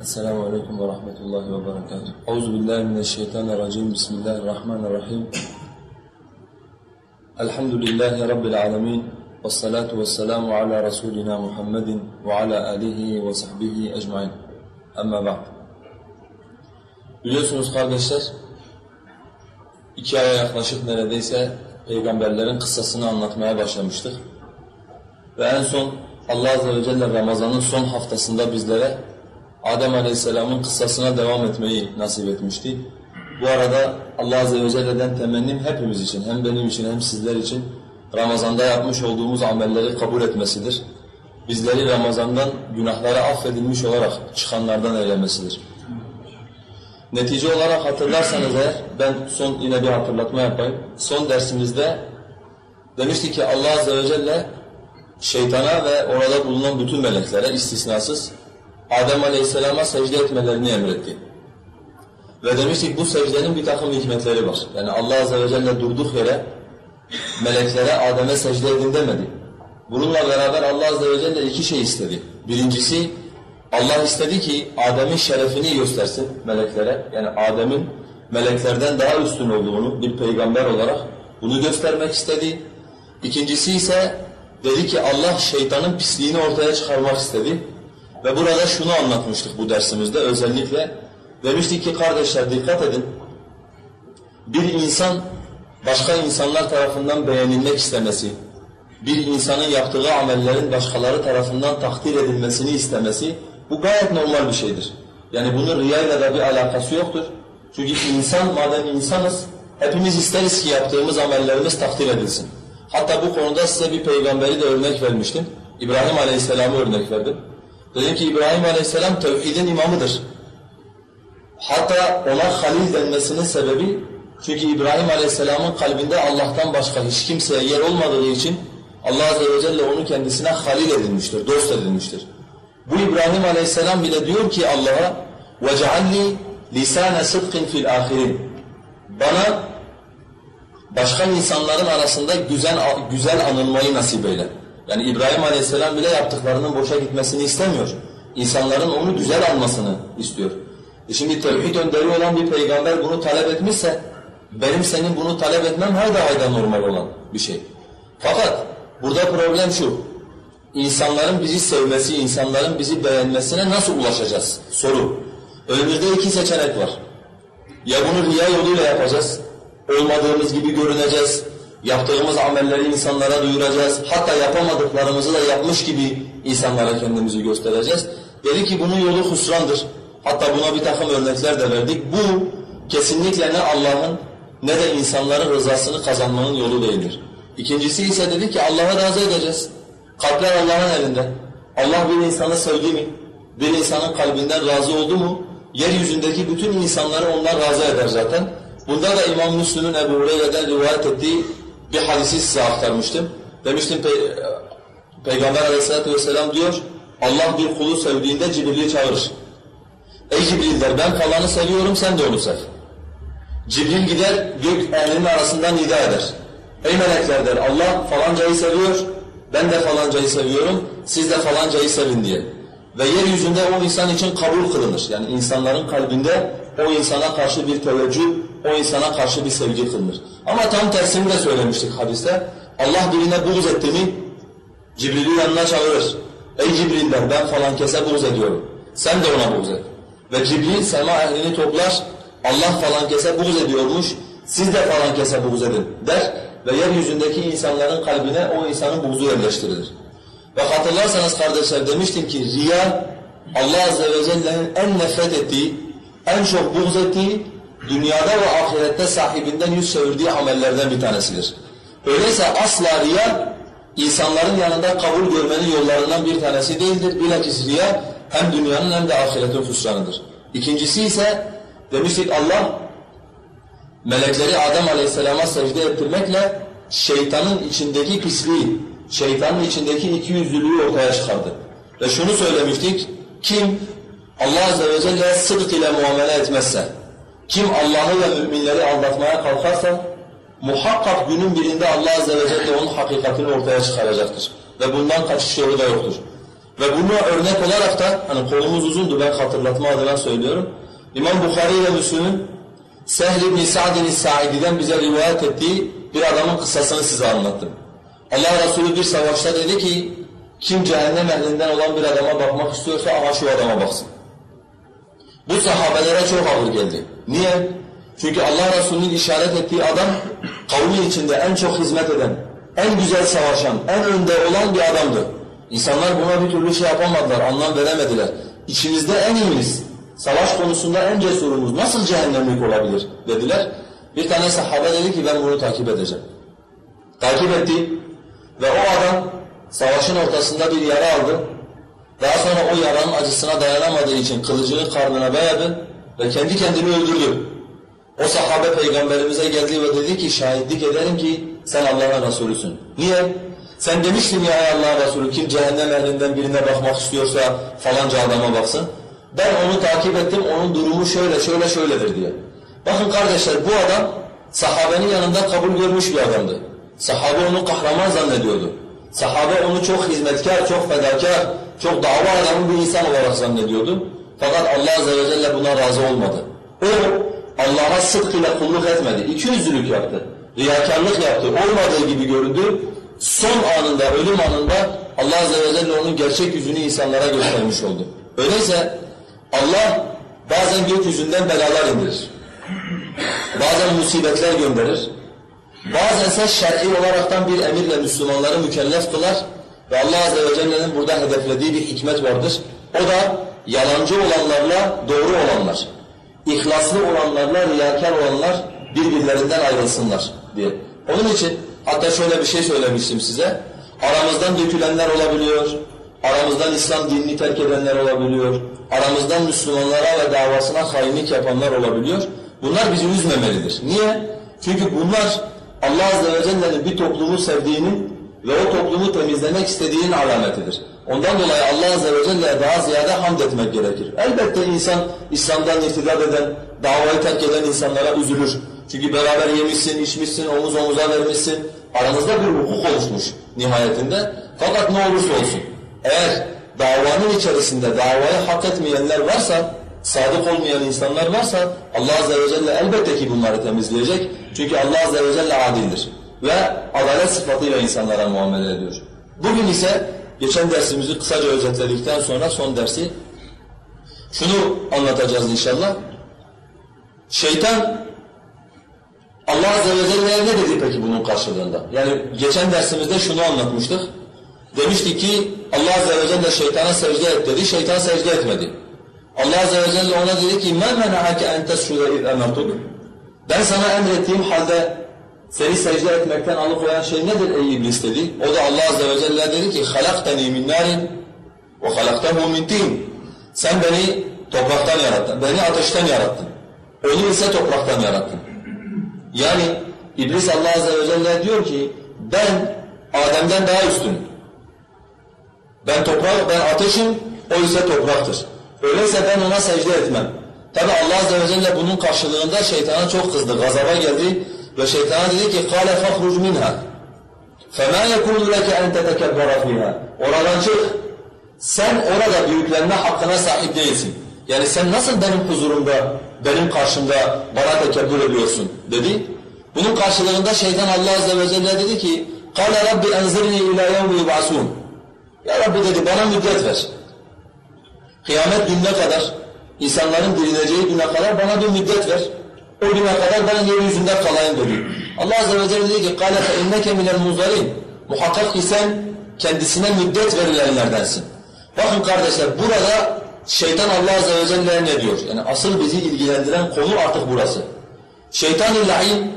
Esselamu Aleyküm ve Rahmetullahi ve Berekatuhu. Euzubillahimineşşeytanirracim. Bismillahirrahmanirrahim. Elhamdülillahi Rabbil alemin. Vessalatu vesselamu ala Resulina Muhammedin ve ala alihi ve sahbihi ecmain. Amma ba'd. Biliyorsunuz kardeşler, iki aya yaklaşık neredeyse peygamberlerin kıssasını anlatmaya başlamıştık. Ve en son Allah Azze ve Celle Ramazan'ın son haftasında bizlere Adem Aleyhisselam'ın kıssasına devam etmeyi nasip etmişti. Bu arada Allah Azze ve Celle'den temennim hepimiz için, hem benim için hem sizler için Ramazan'da yapmış olduğumuz amelleri kabul etmesidir. Bizleri Ramazan'dan günahları affedilmiş olarak çıkanlardan eylemesidir. Netice olarak hatırlarsanız eğer, ben son yine bir hatırlatma yapayım. Son dersimizde demiştik ki Allah Azze ve Celle şeytana ve orada bulunan bütün meleklere istisnasız Adem Aleyhisselam'a secde etmelerini emretti. Ve demiştik bu secdenin bir takım hikmetleri var. Yani Allah Azze ve Celle durduk yere meleklere Adem'e secde edin demedi. Bununla beraber Allah Azze ve Celle iki şey istedi. Birincisi Allah istedi ki Adem'in şerefini göstersin meleklere. Yani Adem'in meleklerden daha üstün olduğunu bir peygamber olarak bunu göstermek istedi. İkincisi ise dedi ki Allah şeytanın pisliğini ortaya çıkarmak istedi. Ve burada şunu anlatmıştık bu dersimizde özellikle. Demiştik ki kardeşler dikkat edin. Bir insan başka insanlar tarafından beğenilmek istemesi, bir insanın yaptığı amellerin başkaları tarafından takdir edilmesini istemesi bu gayet normal bir şeydir. Yani bunun riyayla da bir alakası yoktur. Çünkü insan madem insanız hepimiz isteriz ki yaptığımız amellerimiz takdir edilsin. Hatta bu konuda size bir peygamberi de örnek vermiştim. İbrahim Aleyhisselam'ı örnek verdim. Dedim ki İbrahim Aleyhisselam tevhidin imamıdır. Hatta ona halil denmesinin sebebi çünkü İbrahim Aleyhisselam'ın kalbinde Allah'tan başka hiç kimseye yer olmadığı için Allah Azze ve Celle onu kendisine halil edilmiştir, dost edilmiştir. Bu İbrahim Aleyhisselam bile diyor ki Allah'a وَجَعَلْنِي لِسَانَ صِدْقٍ فِي الْآخِرِينَ Bana başka insanların arasında güzel güzel anılmayı nasip eyle. Yani İbrahim Aleyhisselam bile yaptıklarının boşa gitmesini istemiyor. İnsanların onu güzel almasını istiyor. E şimdi tevhid önderi olan bir peygamber bunu talep etmişse benim senin bunu talep etmem hayda hayda normal olan bir şey. Fakat burada problem şu. İnsanların bizi sevmesi, insanların bizi beğenmesine nasıl ulaşacağız? Soru. Önümüzde iki seçenek var. Ya bunu riya yoluyla yapacağız, olmadığımız gibi görüneceğiz, yaptığımız amelleri insanlara duyuracağız, hatta yapamadıklarımızı da yapmış gibi insanlara kendimizi göstereceğiz. Dedi ki bunun yolu husrandır. Hatta buna bir takım örnekler de verdik. Bu kesinlikle ne Allah'ın ne de insanların rızasını kazanmanın yolu değildir. İkincisi ise dedi ki Allah'ı razı edeceğiz. Kalpler Allah'ın elinde. Allah bir insanı sevdi mi? Bir insanın kalbinden razı oldu mu? Yeryüzündeki bütün insanları onlar razı eder zaten. Bunda da İmam Müslim'in Ebu Hureyre'den rivayet ettiği bir hadisi size aktarmıştım. Demiştim Pe Peygamber aleyhissalatü vesselam diyor, Allah bir kulu sevdiğinde Cibril'i çağırır. Ey Cibril der, ben falanı seviyorum, sen de onu sev. Cibril gider, gök elinin arasından nida eder. Ey melekler der, Allah falancayı seviyor, ben de falancayı seviyorum, siz de falancayı sevin diye. Ve yeryüzünde o insan için kabul kılınır. Yani insanların kalbinde o insana karşı bir teveccüh, o insana karşı bir sevgi kılınır. Ama tam tersini de söylemiştik hadiste. Allah birine buğz etti mi, Cibril'i yanına çağırır. Ey Cibril der, ben falan kese buğz ediyorum. Sen de ona buğz et. Ve Cibril sema ehlini toplar, Allah falan kese buğz ediyormuş, siz de falan kese buğz edin der ve yeryüzündeki insanların kalbine o insanın buğzu yerleştirilir. Ve hatırlarsanız kardeşler demiştim ki riya Allah Azze ve Celle'nin en nefret ettiği, en çok buğz ettiği, dünyada ve ahirette sahibinden yüz çevirdiği amellerden bir tanesidir. Öyleyse asla riya insanların yanında kabul görmenin yollarından bir tanesi değildir. Bilakis riya hem dünyanın hem de ahiretin hüsranıdır. İkincisi ise demiştik Allah melekleri Adem Aleyhisselam'a secde ettirmekle şeytanın içindeki pisliği, şeytanın içindeki ikiyüzlülüğü ortaya çıkardı. Ve şunu söylemiştik, kim Allah Azze ve Celle'ye sıdk ile muamele etmezse, kim Allah'ı ve müminleri aldatmaya kalkarsa, muhakkak günün birinde Allah Azze ve Celle onun hakikatini ortaya çıkaracaktır. Ve bundan kaçış yolu da yoktur. Ve bunu örnek olarak da, hani kolumuz uzundu ben hatırlatma adına söylüyorum. İmam Bukhari ile Müslüm'ün Sehl ibn Sa'din Sa'idi'den bize rivayet ettiği bir adamın kıssasını size anlattım. Allah Resulü bir savaşta dedi ki, kim cehennem ehlinden olan bir adama bakmak istiyorsa aha şu adama baksın. Bu sahabelere çok ağır geldi. Niye? Çünkü Allah Resulü'nün işaret ettiği adam kavmi içinde en çok hizmet eden, en güzel savaşan, en önde olan bir adamdı. İnsanlar buna bir türlü şey yapamadılar, anlam veremediler. İçimizde en iyimiz, savaş konusunda en cesurumuz nasıl cehennemlik olabilir dediler. Bir tane sahabe dedi ki ben bunu takip edeceğim. Takip etti ve o adam savaşın ortasında bir yara aldı. Daha sonra o yaranın acısına dayanamadığı için kılıcını karnına dayadı ve kendi kendini öldürdü. O sahabe peygamberimize geldi ve dedi ki şahitlik ederim ki sen Allah'ın Resulüsün. Niye? Sen demiştin ya Allah'ın Resulü kim cehennem ehlinden birine bakmak istiyorsa falanca adama baksın. Ben onu takip ettim, onun durumu şöyle şöyle şöyledir diye. Bakın kardeşler bu adam sahabenin yanında kabul görmüş bir adamdı. Sahabe onu kahraman zannediyordu. Sahabe onu çok hizmetkar, çok fedakar, çok dava adamı bir insan olarak zannediyordu. Fakat Allah Azze ve Celle buna razı olmadı. O Allah'a sıdk ile kulluk etmedi. İkiyüzlülük yaptı. Riyakarlık yaptı. Olmadığı gibi göründü. Son anında, ölüm anında Allah Azze ve Celle onun gerçek yüzünü insanlara göstermiş oldu. Öyleyse Allah bazen gökyüzünden belalar indirir. Bazen musibetler gönderir. Bazen ise şer'i olaraktan bir emirle Müslümanları mükellef kılar ve Allah Azze ve Celle'nin burada hedeflediği bir hikmet vardır. O da yalancı olanlarla doğru olanlar, ihlaslı olanlarla riyakar olanlar birbirlerinden ayrılsınlar diye. Onun için hatta şöyle bir şey söylemiştim size. Aramızdan dökülenler olabiliyor, aramızdan İslam dinini terk edenler olabiliyor, aramızdan Müslümanlara ve davasına hainlik yapanlar olabiliyor. Bunlar bizi üzmemelidir. Niye? Çünkü bunlar Allah Azze ve Celle'nin bir toplumu sevdiğinin ve o toplumu temizlemek istediğinin alametidir. Ondan dolayı Allah Azze ve Celle'ye daha ziyade hamd etmek gerekir. Elbette insan İslam'dan irtidat eden, davayı terk eden insanlara üzülür. Çünkü beraber yemişsin, içmişsin, omuz omuza vermişsin. Aranızda bir hukuk oluşmuş nihayetinde. Fakat ne olursa olsun eğer davanın içerisinde davayı hak etmeyenler varsa, sadık olmayan insanlar varsa Allah Azze ve Celle elbette ki bunları temizleyecek. Çünkü Allah Azze ve Celle adildir ve adalet sıfatıyla insanlara muamele ediyor. Bugün ise geçen dersimizi kısaca özetledikten sonra son dersi şunu anlatacağız inşallah. Şeytan Allah Azze ve Celle'ye ne dedi peki bunun karşılığında? Yani geçen dersimizde şunu anlatmıştık. Demişti ki Allah Azze ve Celle şeytana secde et dedi, şeytan secde etmedi. Allah Azze ve Celle ona dedi ki مَا مَنَعَكَ اَنْ تَسْجُدَ اِذْ اَمَرْتُكَ Ben sana emrettiğim halde seni secde etmekten alıkoyan şey nedir ey iblis dedi. O da Allah Azze ve Celle dedi ki خَلَقْتَنِي مِنْ نَارٍ وَخَلَقْتَهُ مِنْ تِينٍ Sen beni topraktan yarattın, beni ateşten yarattın. Onu ise topraktan yarattın. Yani iblis Allah Azze ve Celle diyor ki ben Adem'den daha üstünüm. Ben toprak, ben ateşim, o ise topraktır. Öyleyse ben ona secde etmem. Tabi Allah Azze ve Celle bunun karşılığında şeytana çok kızdı, gazaba geldi ve şeytana dedi ki قَالَ فَخْرُجْ مِنْهَا فَمَا يَكُونُ لَكَ اَنْ تَتَكَبَّرَ فِيهَا Oradan çık, sen orada büyüklenme hakkına sahip değilsin. Yani sen nasıl benim huzurumda, benim karşımda bana tekebbür ediyorsun dedi. Bunun karşılığında şeytan Allah Azze ve Celle dedi ki قَالَ رَبِّ اَنْزِرْنِي اِلَى يَوْمِ يُبْعَسُونَ Ya Rabbi dedi bana müddet ver. Kıyamet gününe kadar, insanların dirileceği güne kadar bana bir müddet ver. O güne kadar ben yeryüzünde kalayım dedi. Allah Azze ve Celle dedi ki قَالَ فَاِنَّكَ مِنَ الْمُنْزَلِينَ Muhakkak ki sen kendisine müddet verilenlerdensin. Bakın kardeşler burada şeytan Allah Azze ve Celle'ye ne diyor? Yani asıl bizi ilgilendiren konu artık burası. Şeytan-ı la'in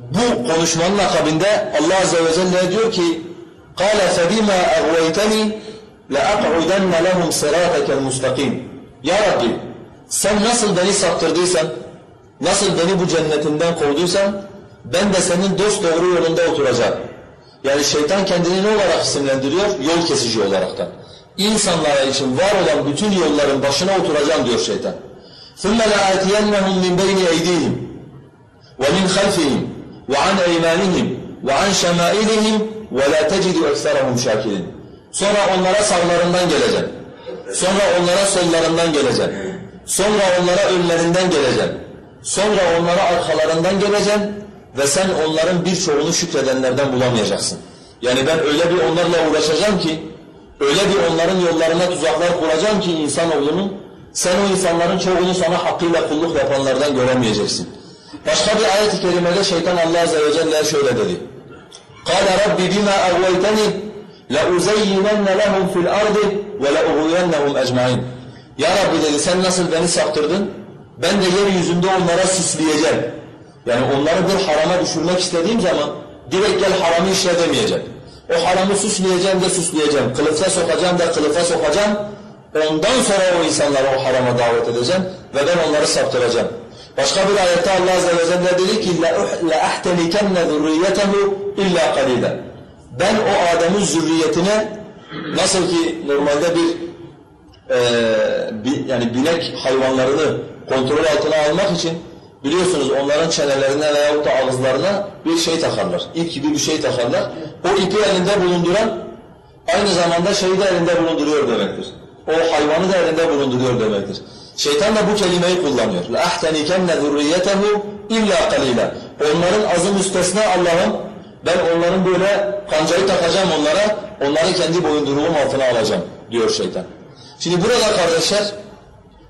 bu konuşmanın akabinde Allah Azze ve Celle diyor ki قَالَ فَبِمَا أَغْوَيْتَنِي لَأَقْعُدَنَّ لَهُمْ صِرَاطَكَ الْمُسْتَقِيمِ Ya Rabbi sen nasıl beni saptırdıysan, nasıl beni bu cennetinden kovduysan ben de senin dost doğru yolunda oturacağım. Yani şeytan kendini ne olarak isimlendiriyor? Yol kesici olaraktan. İnsanlara için var olan bütün yolların başına oturacağım diyor şeytan. ثُمَّ لَآتِيَنَّهُمْ مِنْ بَيْنِ اَيْدِيهِمْ وَمِنْ خَلْفِهِمْ وَعَنْ اَيْمَانِهِمْ وَعَنْ شَمَائِلِهِمْ وَلَا تَجِدُ اَكْثَرَهُمْ شَاكِرِينَ Sonra onlara sağlarından geleceğim. Sonra onlara sollarından geleceğim. Sonra onlara önlerinden geleceğim. Sonra onlara arkalarından geleceğim ve sen onların birçoğunu şükredenlerden bulamayacaksın. Yani ben öyle bir onlarla uğraşacağım ki, öyle bir onların yollarına tuzaklar kuracağım ki insanoğlunun, sen o insanların çoğunu sana hakkıyla kulluk yapanlardan göremeyeceksin. Başka bir ayet-i kerimede şeytan Allah Azze ve Celle şöyle dedi. قَالَ رَبِّ بِمَا أَغْوَيْتَنِي لَاُزَيِّنَنَّ لَهُمْ فِي الْأَرْضِ وَلَاُغْوِيَنَّهُمْ اَجْمَعِينَ Ya Rabbi dedi sen nasıl beni saptırdın, ben de yeryüzünde onlara süsleyeceğim. Yani onları bir harama düşürmek istediğim zaman direkt gel haramı işle demeyeceğim. O haramı süsleyeceğim de süsleyeceğim, kılıfa sokacağım da kılıfa sokacağım. Ondan sonra o insanları o harama davet edeceğim ve ben onları saptıracağım. Başka bir ayette Allah Azze ve Celle dedi ki لَاَحْتَنِكَنَّ ذُرِّيَّتَهُ اِلَّا قَلِيلًا Ben o Adem'in zürriyetine nasıl ki normalde bir, e, bir yani binek hayvanlarını kontrol altına almak için biliyorsunuz onların çenelerine veyahut da ağızlarına bir şey takarlar. İp gibi bir şey takarlar. O ipi elinde bulunduran aynı zamanda şeyi de elinde bulunduruyor demektir. O hayvanı da elinde bulunduruyor demektir. Şeytan da bu kelimeyi kullanıyor. لَاَحْتَنِكَنَّ ذُرِّيَّتَهُ اِلَّا قَلِيلًا Onların azı müstesna Allah'ım ben onların böyle kancayı takacağım onlara, onları kendi boyunduruğum altına alacağım diyor şeytan. Şimdi burada kardeşler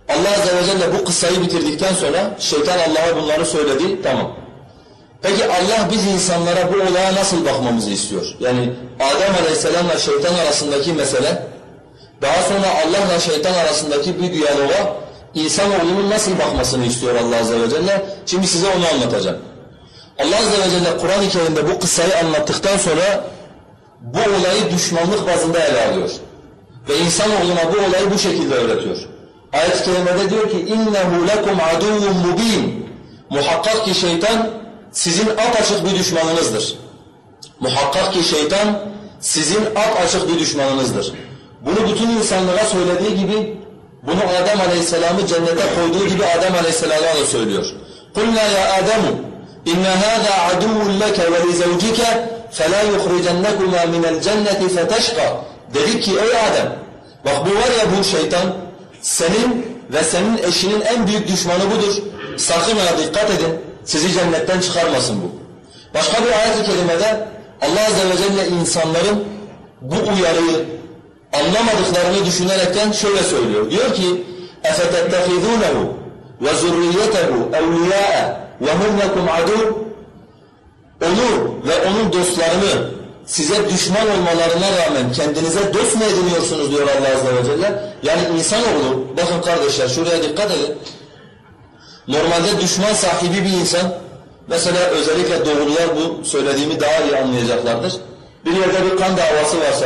Allah Azze ve Celle bu kıssayı bitirdikten sonra şeytan Allah'a bunları söyledi, tamam. Peki Allah biz insanlara bu olaya nasıl bakmamızı istiyor? Yani Adem Aleyhisselam'la şeytan arasındaki mesele, daha sonra Allah'la şeytan arasındaki bir diyaloga insanoğlunun nasıl bakmasını istiyor Allah Azze ve Celle? Şimdi size onu anlatacağım. Allah Azze ve Celle Kur'an-ı Kerim'de bu kıssayı anlattıktan sonra bu olayı düşmanlık bazında ele alıyor. Ve insanoğluna bu olayı bu şekilde öğretiyor. Ayet-i Kerime'de diyor ki اِنَّهُ لَكُمْ عَدُوٌ مُب۪ينٌ Muhakkak ki şeytan sizin apaçık bir düşmanınızdır. Muhakkak ki şeytan sizin apaçık bir düşmanınızdır. Bunu bütün insanlara söylediği gibi bunu Adem Aleyhisselam'ı cennete koyduğu gibi Adem Aleyhisselam'a da söylüyor. قُلْنَا يَا آدَمُ اِنَّ هَذَا عَدُوٌ لَكَ وَلِزَوْجِكَ فَلَا يُخْرِجَنَّكُمَا مِنَ الْجَنَّةِ فَتَشْقَى Dedik ki ey Adem bak bu var ya bu şeytan senin ve senin eşinin en büyük düşmanı budur. Sakın ha dikkat edin sizi cennetten çıkarmasın bu. Başka bir ayet-i kerimede Allah Azze ve Celle insanların bu uyarıyı anlamadıklarını düşünerekten şöyle söylüyor. Diyor ki اَفَتَتَّخِذُونَهُ وَزُرِّيَّتَهُ اَوْلِيَاءَ وَهُمْ لَكُمْ عَدُوٌ Onu ve onun dostlarını size düşman olmalarına rağmen kendinize dost mu ediniyorsunuz diyor Allah Azze ve Celle. Yani insanoğlu, bakın kardeşler şuraya dikkat edin. Normalde düşman sahibi bir insan, mesela özellikle doğrular bu söylediğimi daha iyi anlayacaklardır. Bir yerde bir kan davası varsa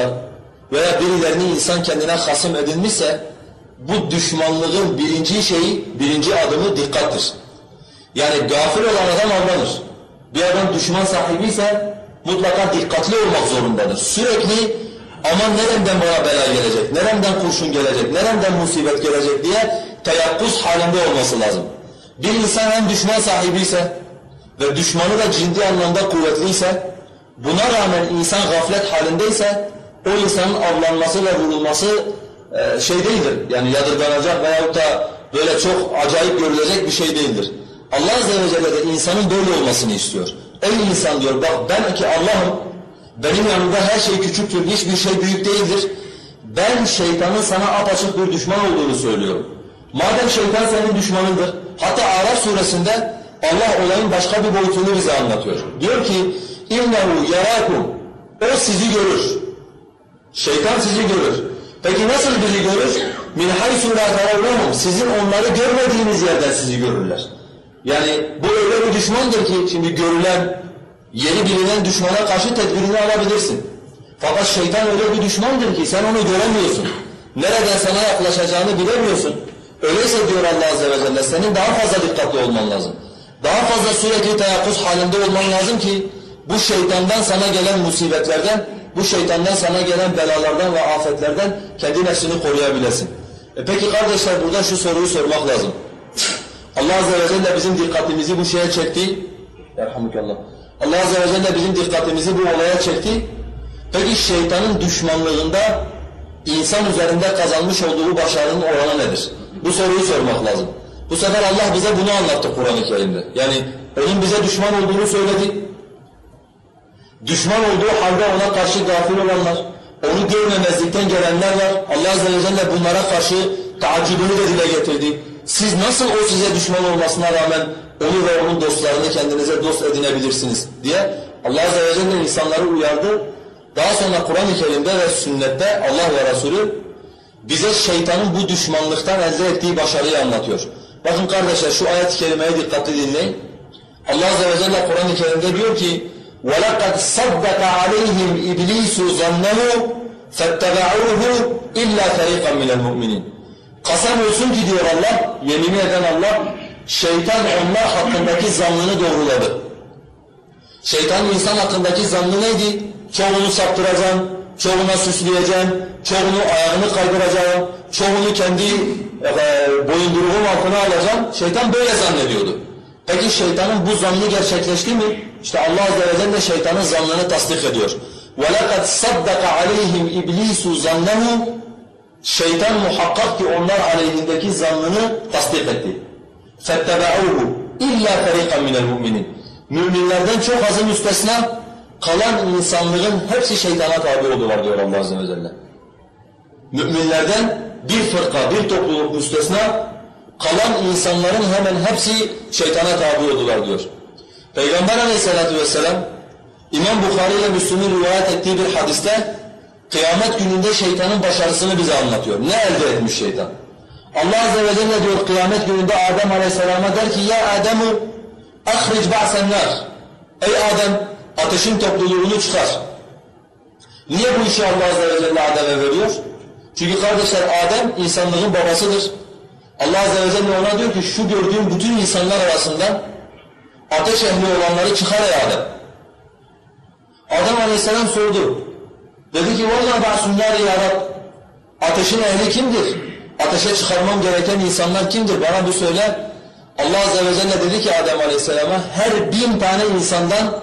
veya birilerini insan kendine hasım edinmişse bu düşmanlığın birinci şeyi, birinci adımı dikkattir. Yani gafil olan adam avlanır. Bir adam düşman sahibi ise mutlaka dikkatli olmak zorundadır. Sürekli aman nereden bana bela gelecek, nereden kurşun gelecek, nereden musibet gelecek diye teyakkuz halinde olması lazım. Bir insan hem düşman sahibi ise ve düşmanı da ciddi anlamda kuvvetliyse, buna rağmen insan gaflet halindeyse, o insanın avlanması ve vurulması e, şey değildir. Yani yadırganacak veyahut da böyle çok acayip görülecek bir şey değildir. Allah Azze ve Celle de insanın böyle olmasını istiyor. Ey insan diyor bak ben ki Allah'ım, benim yanımda her şey küçüktür, hiçbir şey büyük değildir. Ben şeytanın sana apaçık bir düşman olduğunu söylüyorum. Madem şeytan senin düşmanındır, hatta Araf suresinde Allah olayın başka bir boyutunu bize anlatıyor. Diyor ki, اِنَّهُ يَرَاكُمْ O sizi görür. Şeytan sizi görür. Peki nasıl bizi görür? مِنْ حَيْسُ لَا تَرَوْنَهُمْ Sizin onları görmediğiniz yerden sizi görürler. Yani bu öyle bir düşmandır ki şimdi görülen, yeni bilinen düşmana karşı tedbirini alabilirsin. Fakat şeytan öyle bir düşmandır ki sen onu göremiyorsun. Nereden sana yaklaşacağını bilemiyorsun. Öyleyse diyor Allah Azze ve Celle senin daha fazla dikkatli olman lazım. Daha fazla sürekli teyakkuz halinde olman lazım ki bu şeytandan sana gelen musibetlerden, bu şeytandan sana gelen belalardan ve afetlerden kendi nefsini koruyabilesin. E peki kardeşler burada şu soruyu sormak lazım. Allah Azze ve Celle bizim dikkatimizi bu şeye çekti. Yerhamukallah. Allah Azze ve Celle bizim dikkatimizi bu olaya çekti. Peki şeytanın düşmanlığında insan üzerinde kazanmış olduğu başarının oranı nedir? Bu soruyu sormak lazım. Bu sefer Allah bize bunu anlattı Kur'an-ı Kerim'de. Yani onun bize düşman olduğunu söyledi. Düşman olduğu halde ona karşı gafil olanlar, onu görmemezlikten gelenler var. Allah Azze ve Celle bunlara karşı taaccübünü de dile getirdi. Siz nasıl o size düşman olmasına rağmen onu ve onun dostlarını kendinize dost edinebilirsiniz diye Allah Azze ve Celle insanları uyardı. Daha sonra Kur'an-ı Kerim'de ve sünnette Allah ve Resulü bize şeytanın bu düşmanlıktan elde ettiği başarıyı anlatıyor. Bakın kardeşler şu ayet-i kerimeye dikkatli dinleyin. Allah Azze ve Celle Kur'an-ı Kerim'de diyor ki وَلَقَدْ صَدَّقَ عَلَيْهِمْ إِبْلِيسُ ظَنَّهُ فَاتَّبَعُوهُ إِلَّا فَرِيقًا مِنَ الْمُؤْمِنِينَ Kasam olsun ki diyor Allah, yemin eden Allah, şeytan onlar hakkındaki zannını doğruladı. Şeytan insan hakkındaki zannı neydi? Çoğunu saptıracaksın, çoğuna süsleyeceksin, çoğunu ayağını kaydıracaksın, çoğunu kendi e, boyunduruğun altına alacaksın. Şeytan böyle zannediyordu. Peki şeytanın bu zannı gerçekleşti mi? İşte Allah Azze ve Celle şeytanın zannını tasdik ediyor. وَلَقَدْ صَدَّقَ عَلَيْهِمْ اِبْلِيسُ زَنَّهُ Şeytan muhakkak ki onlar aleyhindeki zannını tasdik etti. فَاتَّبَعُوهُ اِلَّا فَرِيقًا مِنَ الْمُؤْمِنِينَ Müminlerden çok azı müstesna, kalan insanlığın hepsi şeytana tabi oldular diyor Allah Azze ve Celle. Müminlerden bir fırka, bir topluluk müstesna, kalan insanların hemen hepsi şeytana tabi oldular diyor. Peygamber aleyhissalatu vesselam, İmam Bukhari ile Müslüm'ün rivayet ettiği bir hadiste, kıyamet gününde şeytanın başarısını bize anlatıyor. Ne elde etmiş şeytan? Allah Azze ve Celle diyor kıyamet gününde Adem Aleyhisselam'a der ki ya Adem'u ahric ba'senler. Ey Adem ateşin topluluğunu çıkar. Niye bu işi Allah Azze ve Celle Adem'e veriyor? Çünkü kardeşler Adem insanlığın babasıdır. Allah Azze ve Celle ona diyor ki şu gördüğün bütün insanlar arasından ateş ehli olanları çıkar ey Adem. Adem Aleyhisselam sordu. Dedi ki vallahi ba'sunlar ya Rab. Ateşin ehli kimdir? Ateşe çıkarmam gereken insanlar kimdir? Bana bir söyle. Allah Azze ve Celle dedi ki Adem Aleyhisselam'a her bin tane insandan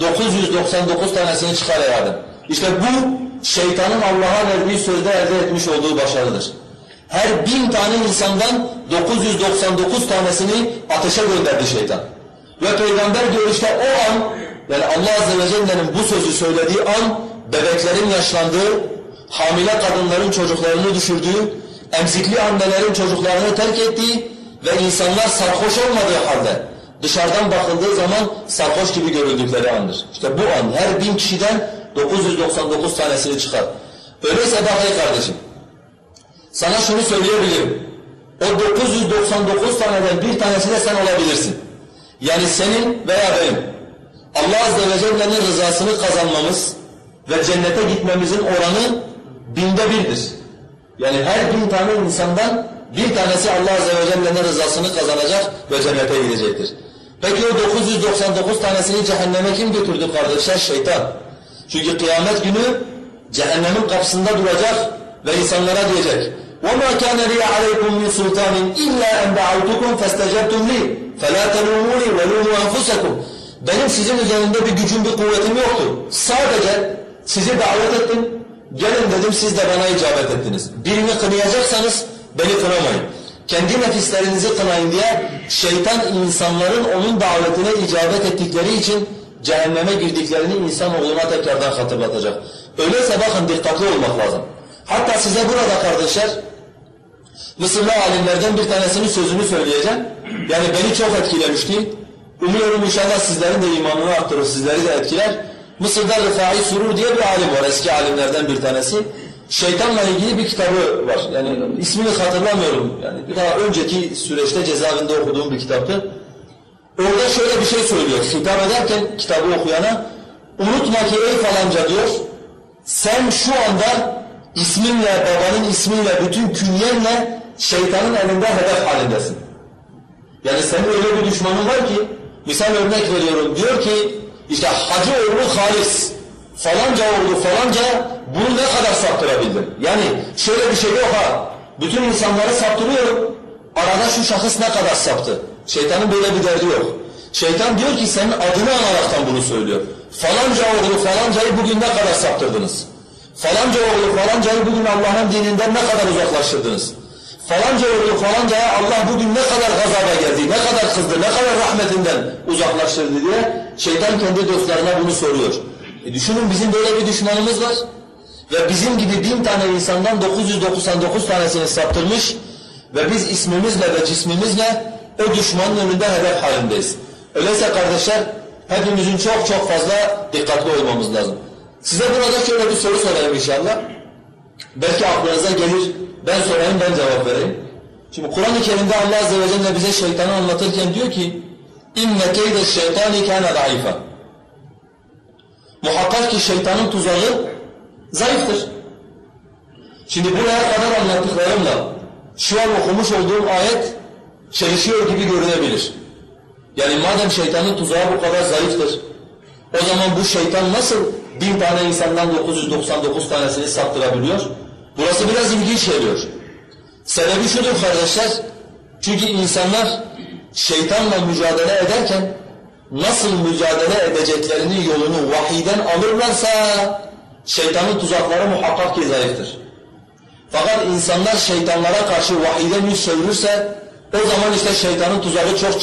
999 tanesini çıkar ey Adem. İşte bu şeytanın Allah'a verdiği sözde elde etmiş olduğu başarıdır. Her bin tane insandan 999 tanesini ateşe gönderdi şeytan. Ve peygamber diyor işte o an yani Allah Azze ve Celle'nin bu sözü söylediği an bebeklerin yaşlandığı, hamile kadınların çocuklarını düşürdüğü, emzikli annelerin çocuklarını terk ettiği ve insanlar sarhoş olmadığı halde dışarıdan bakıldığı zaman sarhoş gibi görüldükleri andır. İşte bu an her bin kişiden 999 tanesini çıkar. Öyleyse bak ey kardeşim, sana şunu söyleyebilirim. O 999 taneden bir tanesi de sen olabilirsin. Yani senin veya benim Allah Azze ve Celle'nin rızasını kazanmamız ve cennete gitmemizin oranı binde birdir. Yani her bin tane insandan bir tanesi Allah Azze ve Celle'nin rızasını kazanacak ve cennete gidecektir. Peki o 999 tanesini cehenneme kim götürdü kardeşler? Şeytan. Çünkü kıyamet günü cehennemin kapısında duracak ve insanlara diyecek وَمَا كَانَ لِيَ عَلَيْكُمْ مِنْ سُلْطَانٍ إِلَّا أَنْ دَعَوْتُكُمْ فَاسْتَجَبْتُمْ لِي فَلَا تَلُومُونِي وَلُومُوا أَنفُسَكُمْ Benim sizin üzerinde bir gücüm, bir kuvvetim yoktu. Sadece sizi davet ettim, gelin dedim siz de bana icabet ettiniz. Birini kınayacaksanız beni kınamayın. Kendi nefislerinizi kınayın diye şeytan insanların onun davetine icabet ettikleri için cehenneme girdiklerini insanoğluna tekrardan hatırlatacak. Öyleyse bakın dikkatli olmak lazım. Hatta size burada kardeşler, Mısırlı alimlerden bir tanesinin sözünü söyleyeceğim. Yani beni çok etkilemişti. Umuyorum inşallah sizlerin de imanını arttırır, sizleri de etkiler. Mısır'da Rıfai Surur diye bir alim var, eski alimlerden bir tanesi. Şeytanla ilgili bir kitabı var. Yani ismini hatırlamıyorum. Yani bir daha önceki süreçte cezaevinde okuduğum bir kitaptı. Orada şöyle bir şey söylüyor. Hitap ederken kitabı okuyana unutma ki ey falanca diyor sen şu anda isminle, babanın ismiyle, bütün künyenle şeytanın elinde hedef halindesin. Yani senin öyle bir düşmanın var ki misal örnek veriyorum diyor ki işte Hacı oğlu Halis falanca oğlu falanca bunu ne kadar saptırabildin? Yani şöyle bir şey yok ha. Bütün insanları saptırıyorum. Arada şu şahıs ne kadar saptı? Şeytanın böyle bir derdi yok. Şeytan diyor ki senin adını anaraktan bunu söylüyor. Falanca oğlu falancayı bugün ne kadar saptırdınız? Falanca oğlu falancayı bugün Allah'ın dininden ne kadar uzaklaştırdınız? Falanca oğlu falancaya Allah bugün ne kadar gazaba geldi, ne kadar kızdı, ne kadar rahmetinden uzaklaştırdı diye şeytan kendi dostlarına bunu soruyor. E düşünün bizim böyle bir düşmanımız var. Ve bizim gibi bin tane insandan 999 tanesini saptırmış ve biz ismimizle ve cismimizle o düşmanın önünde hedef halindeyiz. Öyleyse kardeşler hepimizin çok çok fazla dikkatli olmamız lazım. Size burada şöyle bir soru sorayım inşallah. Belki aklınıza gelir, ben sorayım ben cevap vereyim. Şimdi Kur'an-ı Kerim'de Allah Azze ve Celle bize şeytanı anlatırken diyor ki اِنَّ كَيْدَ الشَّيْطَانِ كَانَ ضَعِيفًا Muhakkak ki şeytanın tuzağı zayıftır. Şimdi buraya kadar anlattıklarımla şu an okumuş olduğum ayet çelişiyor gibi görünebilir. Yani madem şeytanın tuzağı bu kadar zayıftır, o zaman bu şeytan nasıl bin tane insandan 999 tanesini saptırabiliyor? Burası biraz ilginç geliyor. Sebebi şudur kardeşler, çünkü insanlar şeytanla mücadele ederken nasıl mücadele edeceklerinin yolunu vahiyden alırlarsa şeytanın tuzakları muhakkak ki zayıftır. Fakat insanlar şeytanlara karşı vahiyden yüz çevirirse o zaman işte şeytanın tuzağı çok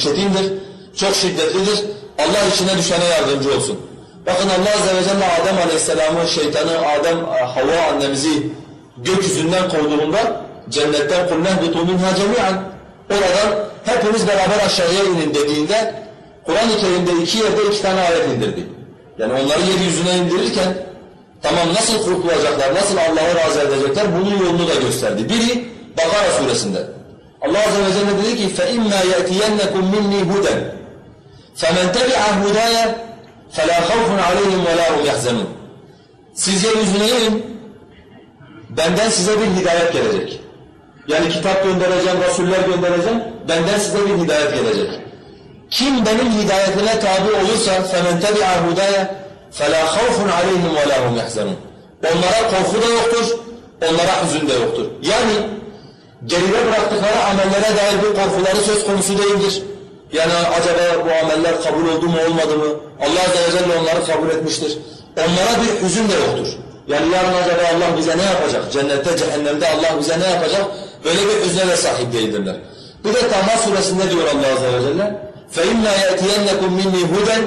çetindir, çok şiddetlidir. Allah içine düşene yardımcı olsun. Bakın Allah Azze ve Celle Adem Aleyhisselam'ı, şeytanı, Adem, Havva annemizi gökyüzünden kovduğunda cennetten قُلْ نَهْبِطُوا مِنْهَا جَمِيعًا Oradan hepiniz beraber aşağıya inin dediğinde Kur'an-ı Kerim'de iki yerde iki tane ayet indirdi. Yani onları yeryüzüne indirirken tamam nasıl kurtulacaklar, nasıl Allah'ı razı edecekler bunun yolunu da gösterdi. Biri Bakara suresinde. Allah Azze ve Celle dedi ki فَاِمَّا يَأْتِيَنَّكُمْ مِنِّي هُدًا فَمَنْ تَبِعَ هُدَايَ فَلَا خَوْفٌ عَلَيْهِمْ وَلَا هُمْ يَحْزَنُونَ Siz yeryüzüne inin, benden size bir hidayet gelecek. Yani kitap göndereceğim, rasuller göndereceğim, benden size bir hidayet gelecek. Kim benim hidayetime tabi olursa فَمَنْ تَبِعَ هُدَايَ فَلَا خَوْفٌ عَلَيْهِمْ وَلَا هُمْ يَحْزَنُونَ Onlara korku da yoktur, onlara hüzün de yoktur. Yani geride bıraktıkları amellere dair bir korkuları söz konusu değildir. Yani acaba bu ameller kabul oldu mu olmadı mı? Allah Azze ve Celle onları kabul etmiştir. Onlara bir hüzün de yoktur. Yani yarın acaba Allah bize ne yapacak? Cennette, cehennemde Allah bize ne yapacak? Böyle bir hüzne de sahip değildirler. Bir de Taha suresinde diyor Allah Azze ve Celle فَاِمَّا يَأْتِيَنَّكُمْ مِنِّي هُدًا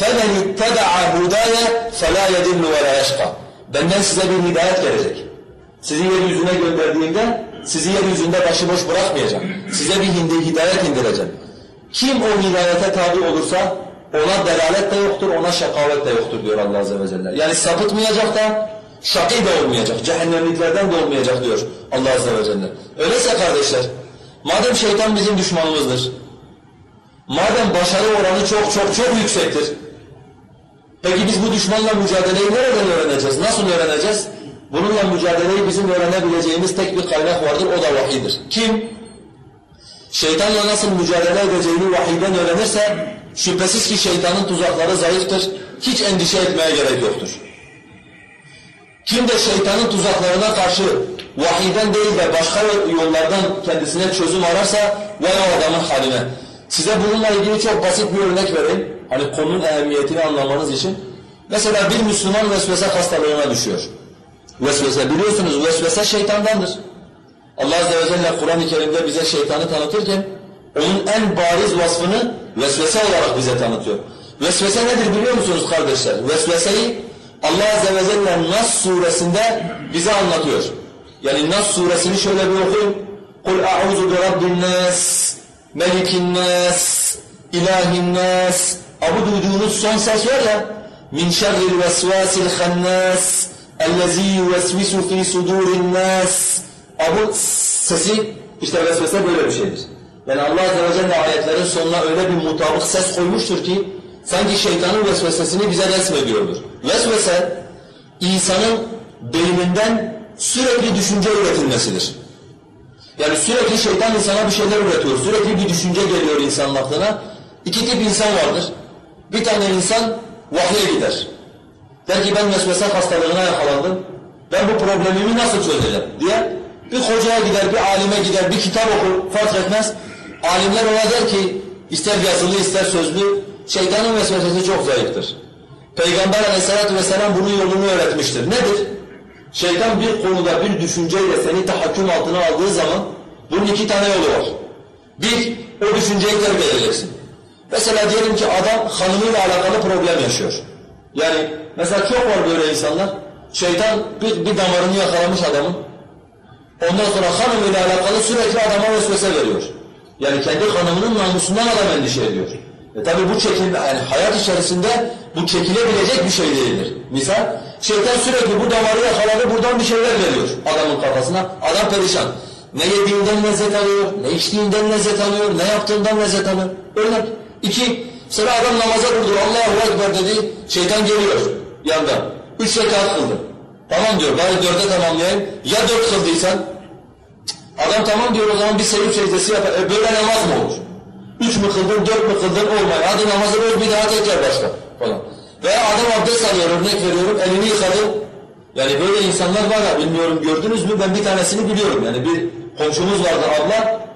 فَمَنِ اتَّبَعَ هُدَايَ فَلَا يَدِلُّ وَلَا يَشْقَى Benden size bir hidayet gelecek. Sizi yeryüzüne gönderdiğimde sizi yeryüzünde başıboş bırakmayacağım. Size bir hindi, hidayet indireceğim. Kim o hidayete tabi olursa ona delalet de yoktur, ona şakavet de yoktur diyor Allah Azze ve Celle. Yani sapıtmayacak da, şakî de olmayacak, cehennemliklerden de olmayacak diyor Allah Azze ve Celle. Öyleyse kardeşler, madem şeytan bizim düşmanımızdır, madem başarı oranı çok çok çok yüksektir, peki biz bu düşmanla mücadeleyi nereden öğreneceğiz, nasıl öğreneceğiz? Bununla mücadeleyi bizim öğrenebileceğimiz tek bir kaynak vardır, o da vahiydir. Kim? Şeytanla nasıl mücadele edeceğini vahiyden öğrenirse, şüphesiz ki şeytanın tuzakları zayıftır, hiç endişe etmeye gerek yoktur. Kim de şeytanın tuzaklarına karşı vahiyden değil de başka yollardan kendisine çözüm ararsa, vay o adamın haline. Size bununla ilgili çok basit bir örnek vereyim, hani konunun ehemmiyetini anlamanız için. Mesela bir Müslüman vesvese hastalığına düşüyor. Vesvese biliyorsunuz vesvese şeytandandır. Allah Azze ve Celle Kur'an-ı Kerim'de bize şeytanı tanıtırken onun en bariz vasfını vesvese olarak bize tanıtıyor. Vesvese nedir biliyor musunuz kardeşler? Vesveseyi Allah Azze ve Celle Nas suresinde bize anlatıyor. Yani Nas suresini şöyle bir okuyun. قُلْ أَعُوذُ بِرَبِّ النَّاسِ مَلِكِ النَّاسِ اِلَٰهِ النَّاسِ Bu duyduğunuz son ses var ya مِنْ شَرِّ الْوَسْوَاسِ الْخَنَّاسِ اَلَّذ۪ي يُوَسْوِسُ ف۪ي صُدُورِ النَّاسِ Bu sesi işte vesvese böyle bir şeydir. Yani Allah Azze ve Celle ayetlerin sonuna öyle bir mutabık ses koymuştur ki sanki şeytanın vesvesesini bize resmediyordur. Vesvese insanın beyninden sürekli düşünce üretilmesidir. Yani sürekli şeytan insana bir şeyler üretiyor. Sürekli bir düşünce geliyor insanın aklına. İki tip insan vardır. Bir tane insan vahye gider. Der ki ben vesvese hastalığına yakalandım. Ben bu problemimi nasıl çözeceğim diye bir hocaya gider, bir alime gider, bir kitap okur, fark etmez. Alimler ona der ki, ister yazılı ister sözlü, şeytanın vesvesesi çok zayıftır. Peygamber aleyhissalatü vesselam bunun yolunu öğretmiştir. Nedir? Şeytan bir konuda bir düşünceyle seni tahakküm altına aldığı zaman bunun iki tane yolu var. Bir, o düşünceyi terk edeceksin. Mesela diyelim ki adam hanımıyla alakalı problem yaşıyor. Yani mesela çok var böyle insanlar. Şeytan bir, bir damarını yakalamış adamın. Ondan sonra hanımıyla alakalı sürekli adama vesvese veriyor. Yani kendi hanımının namusundan adam endişe ediyor. E tabi bu çekilme, yani hayat içerisinde bu çekilebilecek bir şey değildir. Misal, şeytan sürekli bu damarı yakaladı, buradan bir şeyler veriyor adamın kafasına. Adam perişan. Ne yediğinden lezzet alıyor, ne içtiğinden lezzet alıyor, ne yaptığından lezzet alıyor. Örnek. İki, mesela adam namaza durdu, Allahu Ekber dedi, şeytan geliyor yandan. Üç rekat kıldı. Tamam diyor, bari dörde tamamlayayım. Ya dört kıldıysan, adam tamam diyor o zaman bir sevip secdesi yapar. E böyle namaz mı olur? Üç mü kıldın, dört mü kıldın olmuyor. Hadi namazı boz bir daha tekrar başla falan. Veya adam abdest alıyor, örnek veriyorum, elini yıkadı. Yani böyle insanlar var ya, bilmiyorum gördünüz mü? Ben bir tanesini biliyorum. Yani bir komşumuz vardı abla,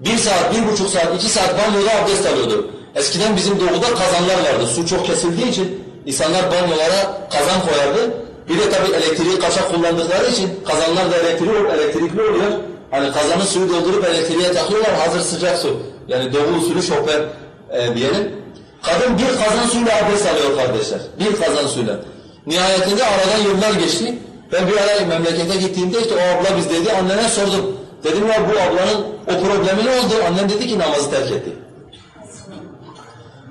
bir saat, bir buçuk saat, iki saat banyoda abdest alıyordu. Eskiden bizim doğuda kazanlar vardı. Su çok kesildiği için insanlar banyolara kazan koyardı. Bir de tabii elektriği kaçak kullandıkları için kazanlar da elektrikli, elektrikli oluyor. Hani kazanın suyu doldurup elektriğe takıyorlar hazır sıcak su. Yani doğu usulü şoför e, diyelim. Kadın bir kazan suyla abdest alıyor kardeşler. Bir kazan suyla. Nihayetinde aradan yıllar geçti. Ben bir ara memlekete gittiğimde işte o abla biz dedi annene sordum. Dedim ya bu ablanın o problemi ne oldu? Annem dedi ki namazı terk etti.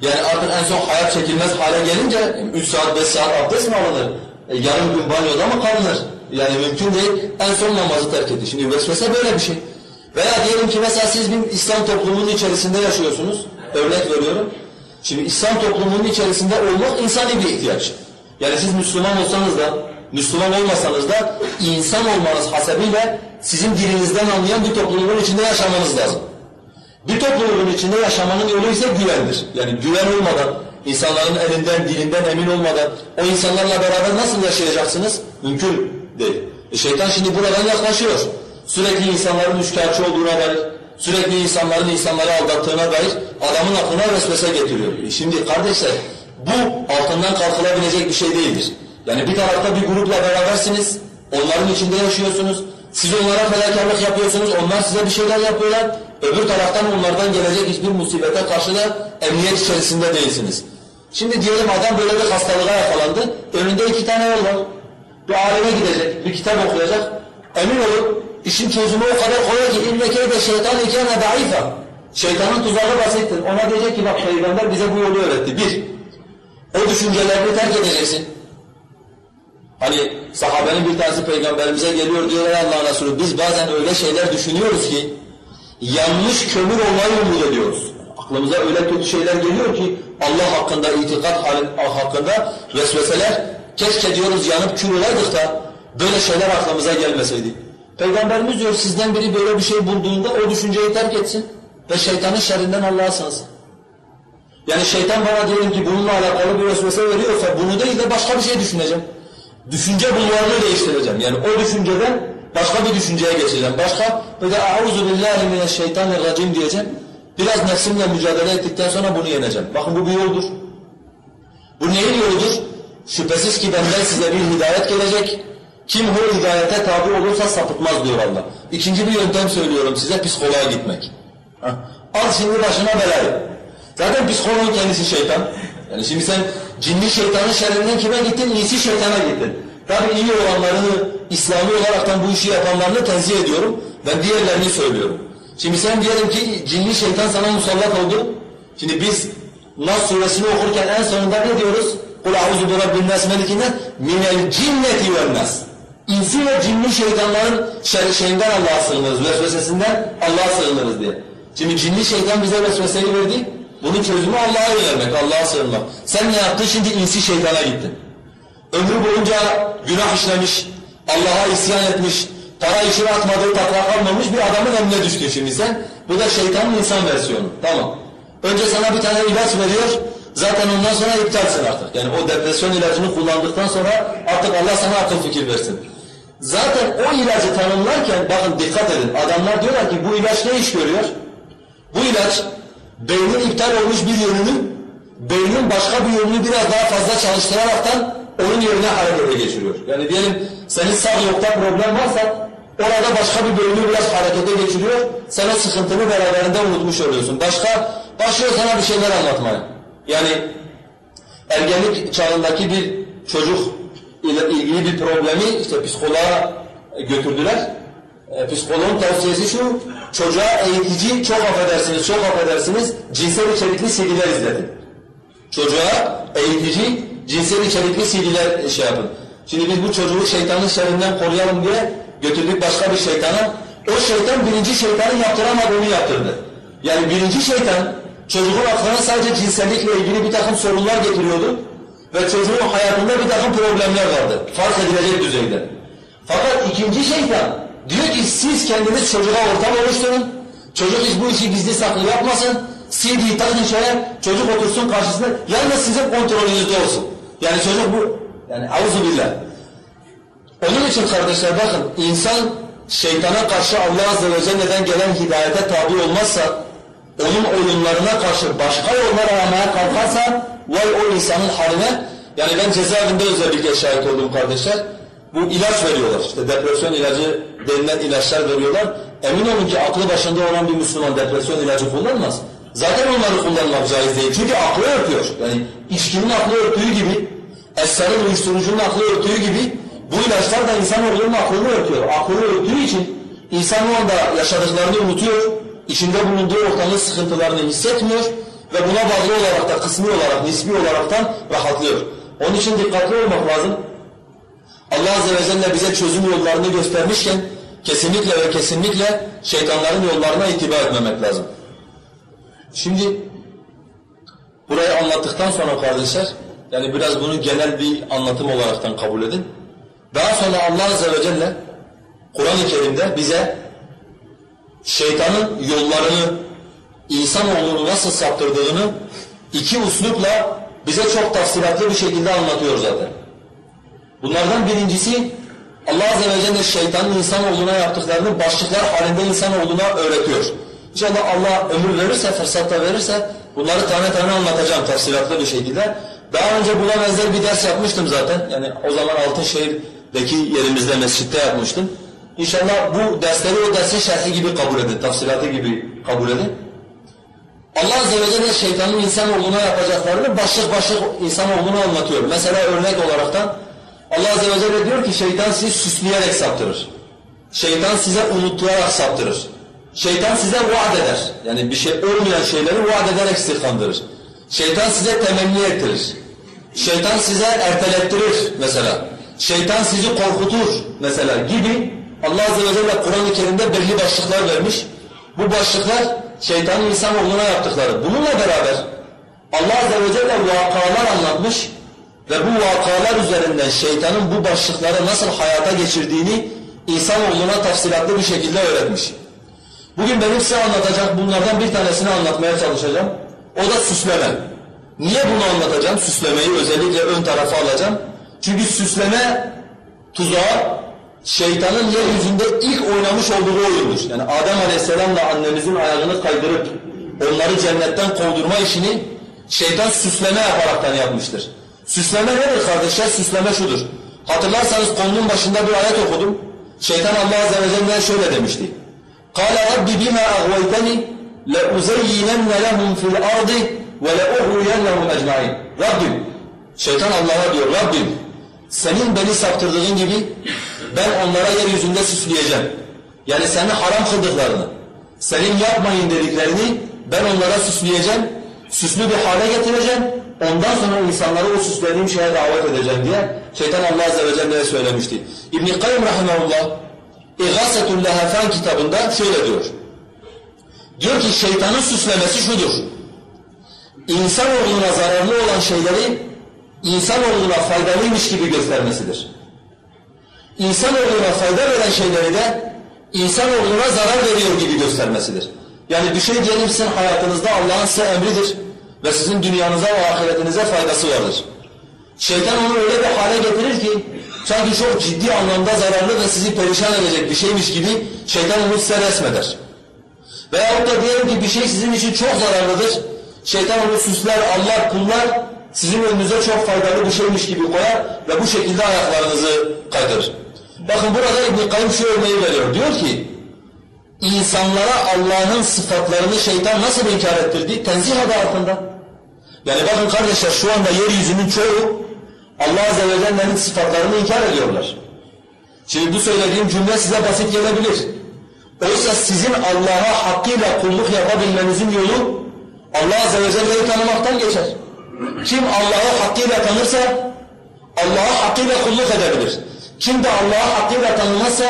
Yani artık en son hayat çekilmez hale gelince 3 saat 5 saat abdest mi alınır? E, yarım gün banyoda mı kalınır? Yani mümkün değil. En son namazı terk etti. Şimdi vesvese böyle bir şey. Veya diyelim ki mesela siz bir İslam toplumunun içerisinde yaşıyorsunuz. Örnek veriyorum. Şimdi İslam toplumunun içerisinde olmak insani bir ihtiyaç. Yani siz Müslüman olsanız da, Müslüman olmasanız da insan olmanız hasebiyle sizin dilinizden anlayan bir toplumun içinde yaşamanız lazım. Bir topluluğun içinde yaşamanın yolu ise güvendir. Yani güven olmadan, insanların elinden, dilinden emin olmadan o insanlarla beraber nasıl yaşayacaksınız? Mümkün değil. E şeytan şimdi buradan yaklaşıyor. Sürekli insanların üçkağıtçı olduğuna dair, sürekli insanların insanları aldattığına dair adamın aklına vesvese getiriyor. E şimdi kardeşler bu altından kalkılabilecek bir şey değildir. Yani bir tarafta bir grupla berabersiniz, onların içinde yaşıyorsunuz, siz onlara fedakarlık yapıyorsunuz, onlar size bir şeyler yapıyorlar. Öbür taraftan onlardan gelecek hiçbir musibete karşı da emniyet içerisinde değilsiniz. Şimdi diyelim adam böyle bir hastalığa yakalandı, önünde iki tane yol var bir aleme gidecek, bir kitap okuyacak. Emin olun işin çözümü o kadar kolay ki inneke de şeytan ikene daifa. Şeytanın tuzağı basittir. Ona diyecek ki bak peygamber bize bu yolu öğretti. Bir, o düşüncelerini terk edeceksin. Hani sahabenin bir tanesi peygamberimize geliyor diyorlar Allah Resulü biz bazen öyle şeyler düşünüyoruz ki yanlış kömür olmayı umut ediyoruz. Aklımıza öyle kötü şeyler geliyor ki Allah hakkında, itikat hakkında vesveseler Keşke diyoruz yanıp kül olaydık da böyle şeyler aklımıza gelmeseydi. Peygamberimiz diyor sizden biri böyle bir şey bulduğunda o düşünceyi terk etsin ve şeytanın şerrinden Allah'a sığınsın. Yani şeytan bana diyelim ki bununla alakalı bir vesvese veriyorsa bunu değil de başka bir şey düşüneceğim. Düşünce bulvarını değiştireceğim. Yani o düşünceden başka bir düşünceye geçeceğim. Başka böyle auzu billahi mineşşeytanirracim diyeceğim. Biraz nefsimle mücadele ettikten sonra bunu yeneceğim. Bakın bu bir yoldur. Bu neyin yoludur? Şüphesiz ki benden size bir hidayet gelecek. Kim bu hidayete tabi olursa sapıtmaz diyor Allah. İkinci bir yöntem söylüyorum size psikoloğa gitmek. Heh. Al şimdi başına belayı. Zaten psikoloğun kendisi şeytan. Yani şimdi sen cinli şeytanın şerrinden kime gittin? İyisi şeytana gittin. Tabii iyi olanlarını, İslami olaraktan bu işi yapanlarını tenzih ediyorum. Ben diğerlerini söylüyorum. Şimdi sen diyelim ki cinli şeytan sana musallat oldu. Şimdi biz Nas suresini okurken en sonunda ne diyoruz? Kul auzu bi rabbin nas melikinden minel cinneti vermez. İnsi ve cinli şeytanların şer şeyinden Allah'a sığınırız, vesvesesinden Allah'a sığınırız diye. Şimdi cinli şeytan bize vesveseyi verdi. Bunun çözümü Allah'a yönelmek, Allah'a sığınmak. Sen ne yaptın? Şimdi insi şeytana gittin. Ömrü boyunca günah işlemiş, Allah'a isyan etmiş, para işine atmadığı takla kalmamış bir adamın önüne düştün şimdi sen. Bu da şeytanın insan versiyonu. Tamam. Önce sana bir tane ilaç veriyor, zaten ondan sonra iptalsin artık. Yani o depresyon ilacını kullandıktan sonra artık Allah sana akıl fikir versin. Zaten o ilacı tanımlarken bakın dikkat edin. Adamlar diyorlar ki bu ilaç ne iş görüyor? Bu ilaç beynin iptal olmuş bir yönünü beynin başka bir yönünü biraz daha fazla çalıştıraraktan onun yerine harekete geçiriyor. Yani diyelim senin sağ yokta problem varsa orada başka bir bölümü biraz harekete geçiriyor. Sen o sıkıntını beraberinde unutmuş oluyorsun. Başka başlıyor sana bir şeyler anlatmaya. Yani ergenlik çağındaki bir çocuk ile ilgili bir problemi işte psikoloğa götürdüler. E, psikoloğun tavsiyesi şu, çocuğa eğitici, çok affedersiniz, çok affedersiniz, cinsel içerikli CD'ler izletin. Çocuğa eğitici, cinsel içerikli CD'ler şey yapın. Şimdi biz bu çocuğu şeytanın şerrinden koruyalım diye götürdük başka bir şeytana. O şeytan birinci şeytanın yaptıramadığını yaptırdı. Yani birinci şeytan çocuğun aklına sadece cinsellikle ilgili bir takım sorunlar getiriyordu ve çocuğun hayatında bir takım problemler vardı. Fark edilecek düzeyde. Fakat ikinci şeytan diyor ki siz kendiniz çocuğa ortam oluşturun. Çocuk hiç bu işi gizli saklı yapmasın. CD'yi takın şeye, çocuk otursun karşısında. Yalnız sizin kontrolünüzde olsun. Yani çocuk bu. Yani auzubillah. Onun için kardeşler bakın insan şeytana karşı Allah Azze ve Celle'den gelen hidayete tabi olmazsa onun oyunlarına karşı başka yollar aramaya kalkarsa vay o insanın haline yani ben cezaevinde özellikle şahit oldum kardeşler. Bu ilaç veriyorlar işte depresyon ilacı denilen ilaçlar veriyorlar. Emin olun ki aklı başında olan bir Müslüman depresyon ilacı kullanmaz. Zaten onları kullanmak caiz değil. Çünkü aklı örtüyor. Yani içkinin aklı örtüğü gibi esrarın uyuşturucunun aklı örtüğü gibi bu ilaçlar da insanoğlunun aklını örtüyor. Aklını örtüğü için insan o anda yaşadıklarını unutuyor, içinde bulunduğu ortamın sıkıntılarını hissetmiyor ve buna bağlı olarak da kısmi olarak, nisbi olaraktan rahatlıyor. Onun için dikkatli olmak lazım. Allah Azze ve Celle bize çözüm yollarını göstermişken kesinlikle ve kesinlikle şeytanların yollarına itibar etmemek lazım. Şimdi burayı anlattıktan sonra kardeşler, yani biraz bunu genel bir anlatım olaraktan kabul edin. Daha sonra Allah Azze ve Celle Kur'an-ı Kerim'de bize şeytanın yollarını, insanoğlunu nasıl saptırdığını iki uslupla bize çok tafsilatlı bir şekilde anlatıyor zaten. Bunlardan birincisi Allah Azze ve Celle şeytanın insanoğluna yaptıklarını başlıklar halinde insanoğluna öğretiyor. İnşallah Allah ömür verirse, fırsat da verirse bunları tane tane anlatacağım tafsilatlı bir şekilde. Daha önce buna benzer bir ders yapmıştım zaten. Yani o zaman Altınşehir'deki yerimizde mescitte yapmıştım. İnşallah bu dersleri o dersin şerhi gibi kabul edin, tafsilatı gibi kabul edin. Allah Azze ve Celle şeytanın insanoğluna yapacaklarını başlık başlık insanoğluna anlatıyor. Mesela örnek olaraktan Allah Azze ve Celle diyor ki şeytan sizi süsleyerek saptırır. Şeytan size unutturarak saptırır. Şeytan size vaat eder. Yani bir şey olmayan şeyleri vaat ederek sizi. Şeytan size temenni ettirir. Şeytan size ertelettirir mesela. Şeytan sizi korkutur mesela gibi Allah Azze ve Celle Kur'an-ı Kerim'de belli başlıklar vermiş. Bu başlıklar şeytanın insanoğluna yaptıkları. Bununla beraber Allah Azze ve Celle vakalar anlatmış ve bu vakalar üzerinden şeytanın bu başlıkları nasıl hayata geçirdiğini insanoğluna tafsilatlı bir şekilde öğretmiş. Bugün benim size anlatacak bunlardan bir tanesini anlatmaya çalışacağım. O da süsleme. Niye bunu anlatacağım? Süslemeyi özellikle ön tarafa alacağım. Çünkü süsleme tuzağı şeytanın yeryüzünde ilk oynamış olduğu oyundur. Yani Adem Aleyhisselam'la annemizin ayağını kaydırıp onları cennetten kovdurma işini şeytan süsleme yaparaktan yapmıştır. Süsleme nedir kardeşler? Süsleme şudur. Hatırlarsanız konunun başında bir ayet okudum. Şeytan Allah Azze ve Celle şöyle demişti. قَالَ رَبِّ بِمَا أَغْوَيْتَنِي لَاُزَيِّنَنَّ لَهُمْ فِي الْأَرْضِ وَلَاُغْوِيَنَّهُمْ اَجْمَعِينَ Rabbim, şeytan Allah'a diyor, Rabbim senin beni saptırdığın gibi ben onlara yeryüzünde süsleyeceğim. Yani senin haram kıldıklarını, senin yapmayın dediklerini ben onlara süsleyeceğim, süslü bir hale getireceğim. Ondan sonra insanları o süslediğim şeye davet edeceğim diye şeytan Allah Azze ve Celle'ye söylemişti. İbn-i Kayyum Rahimahullah İğasetül Lehefan kitabında şöyle diyor. Diyor ki şeytanın süslemesi şudur. İnsanoğluna zararlı olan şeyleri insanoğluna faydalıymış gibi göstermesidir. İnsanoğluna fayda veren şeyleri de insanoğluna zarar veriyor gibi göstermesidir. Yani diyelim sizin hayatınızda Allah'ın size emridir ve sizin dünyanıza ve ahiretinize faydası vardır. Şeytan onu öyle bir hale getirir ki sanki çok ciddi anlamda zararlı ve sizi perişan edecek bir şeymiş gibi şeytan onu size resmeder. Veyahut da diyelim ki bir şey sizin için çok zararlıdır. Şeytan onu süsler, Allah kullar sizin önünüze çok faydalı bir şeymiş gibi koyar ve bu şekilde ayaklarınızı kaydırır. Bakın burada İbn-i Kayyum şu örneği veriyor. Diyor ki, insanlara Allah'ın sıfatlarını şeytan nasıl inkar ettirdi? Tenzih adı altında. Yani bakın kardeşler şu anda yeryüzünün çoğu Allah Azze ve Celle'nin sıfatlarını inkar ediyorlar. Şimdi bu söylediğim cümle size basit gelebilir. Oysa sizin Allah'a hakkıyla kulluk yapabilmenizin yolu Allah Azze ve Celle'yi tanımaktan geçer. Kim Allah'ı hakkıyla tanırsa Allah'a hakkıyla kulluk edebilir. Kim de Allah'ı hakkıyla tanımazsa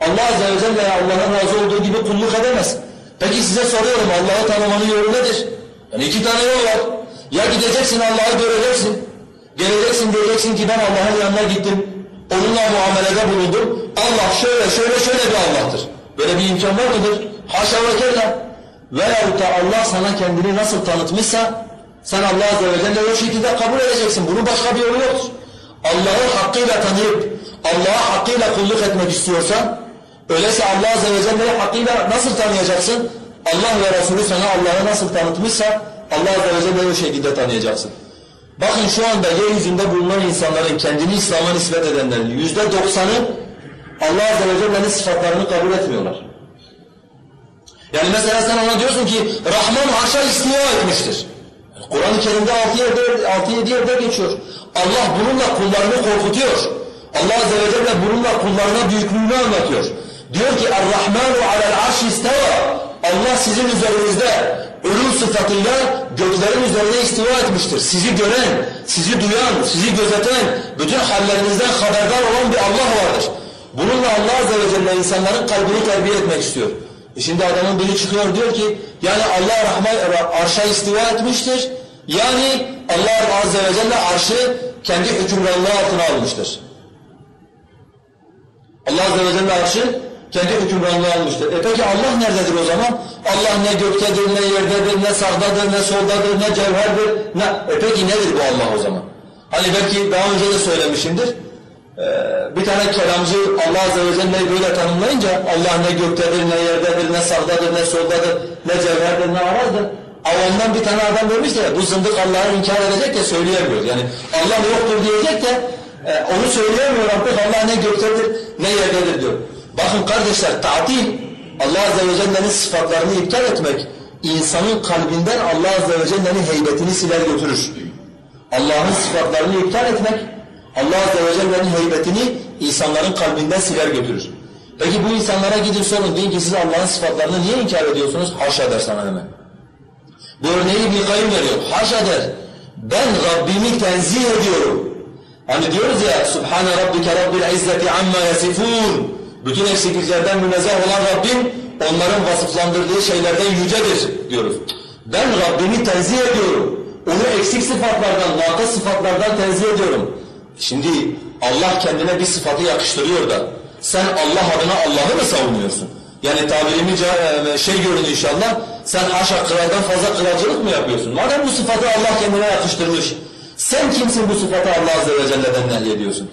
Allah Azze ve Celle'ye Allah'ın razı olduğu gibi kulluk edemez. Peki size soruyorum Allah'ı tanımanın yolu nedir? Yani iki tane yol var. Ya gideceksin Allah'ı göreceksin. Geleceksin diyeceksin ki ben Allah'ın yanına gittim. Onunla muamelede bulundum. Allah şöyle şöyle şöyle bir Allah'tır. Böyle bir imkan var mıdır? Haşa ve kella. Veyahut da Allah sana kendini nasıl tanıtmışsa sen Allah Azze ve Celle'yi o şekilde kabul edeceksin. Bunun başka bir yolu yoktur. Allah'ı hakkıyla tanıyıp Allah'a hakkıyla kulluk etmek istiyorsan öyleyse Allah Azze ve Celle'yi hakkıyla nasıl tanıyacaksın? Allah ve Resulü sana Allah'ı nasıl tanıtmışsa Allah Azze ve Celle'yi o şekilde tanıyacaksın. Bakın şu anda yeryüzünde bulunan insanların kendini İslam'a nispet edenlerin yüzde doksanı Allah Azze ve Celle'nin sıfatlarını kabul etmiyorlar. Yani mesela sen ona diyorsun ki Rahman arşa istiva etmiştir. Kur'an-ı Kerim'de 6-7 yerde geçiyor. Allah bununla kullarını korkutuyor. Allah Azze ve Celle bununla kullarına büyüklüğünü anlatıyor. Diyor ki Er-Rahmanu alel arş isteva. Allah sizin üzerinizde ölüm sıfatıyla göklerin üzerine istiva etmiştir. Sizi gören, sizi duyan, sizi gözeten, bütün hallerinizden haberdar olan bir Allah vardır. Bununla Allah Azze ve Celle insanların kalbini terbiye etmek istiyor. E şimdi adamın biri çıkıyor diyor ki yani Allah Rahman arşa istiva etmiştir. Yani Allah Azze ve Celle arşı kendi hükümranlığı altına almıştır. Allah Azze ve Celle arşı kendi hükümranlığı almıştır. E peki Allah nerededir o zaman? Allah ne göktedir, ne yerdedir, ne sağdadır, ne soldadır, ne cevherdir. Ne... E peki nedir bu Allah o zaman? Hani belki daha önce de söylemişimdir. Ee, bir tane kelamcı Allah Azze ve Celle'yi böyle tanımlayınca Allah ne göktedir, ne yerdedir, ne sağdadır, ne soldadır, ne cevherdir, ne arazdır. Avamdan bir tane adam demiş de bu zındık Allah'ı inkar edecek de söyleyemiyor. Yani Allah yoktur diyecek de e, onu söyleyemiyor artık Allah ne göktedir, ne yerdedir diyor. Bakın kardeşler tatil Allah Azze ve Celle'nin sıfatlarını iptal etmek insanın kalbinden Allah Azze ve Celle'nin heybetini siler götürür. Allah'ın sıfatlarını iptal etmek Allah Azze ve Celle'nin heybetini insanların kalbinden siler götürür. Peki bu insanlara gidin sorun deyin ki siz Allah'ın sıfatlarını niye inkar ediyorsunuz? Haşa der sana hemen. Bu örneği bir kayım veriyor. Haşa der. Ben Rabbimi tenzih ediyorum. Hani diyoruz ya Subhane Rabbike Rabbil İzzeti amma yasifun. Bütün eksikliklerden münezzeh olan Rabbim onların vasıflandırdığı şeylerden yücedir diyoruz. Ben Rabbimi tenzih ediyorum. Onu eksik sıfatlardan, nakıs sıfatlardan tenzih ediyorum. Şimdi Allah kendine bir sıfatı yakıştırıyor da sen Allah adına Allah'ı mı savunuyorsun? Yani tabirimi şey görün inşallah sen haşa kırardan fazla kıracılık mı yapıyorsun? Madem bu sıfatı Allah kendine yakıştırmış sen kimsin bu sıfatı Allah Azze ve Celle'den nehyediyorsun?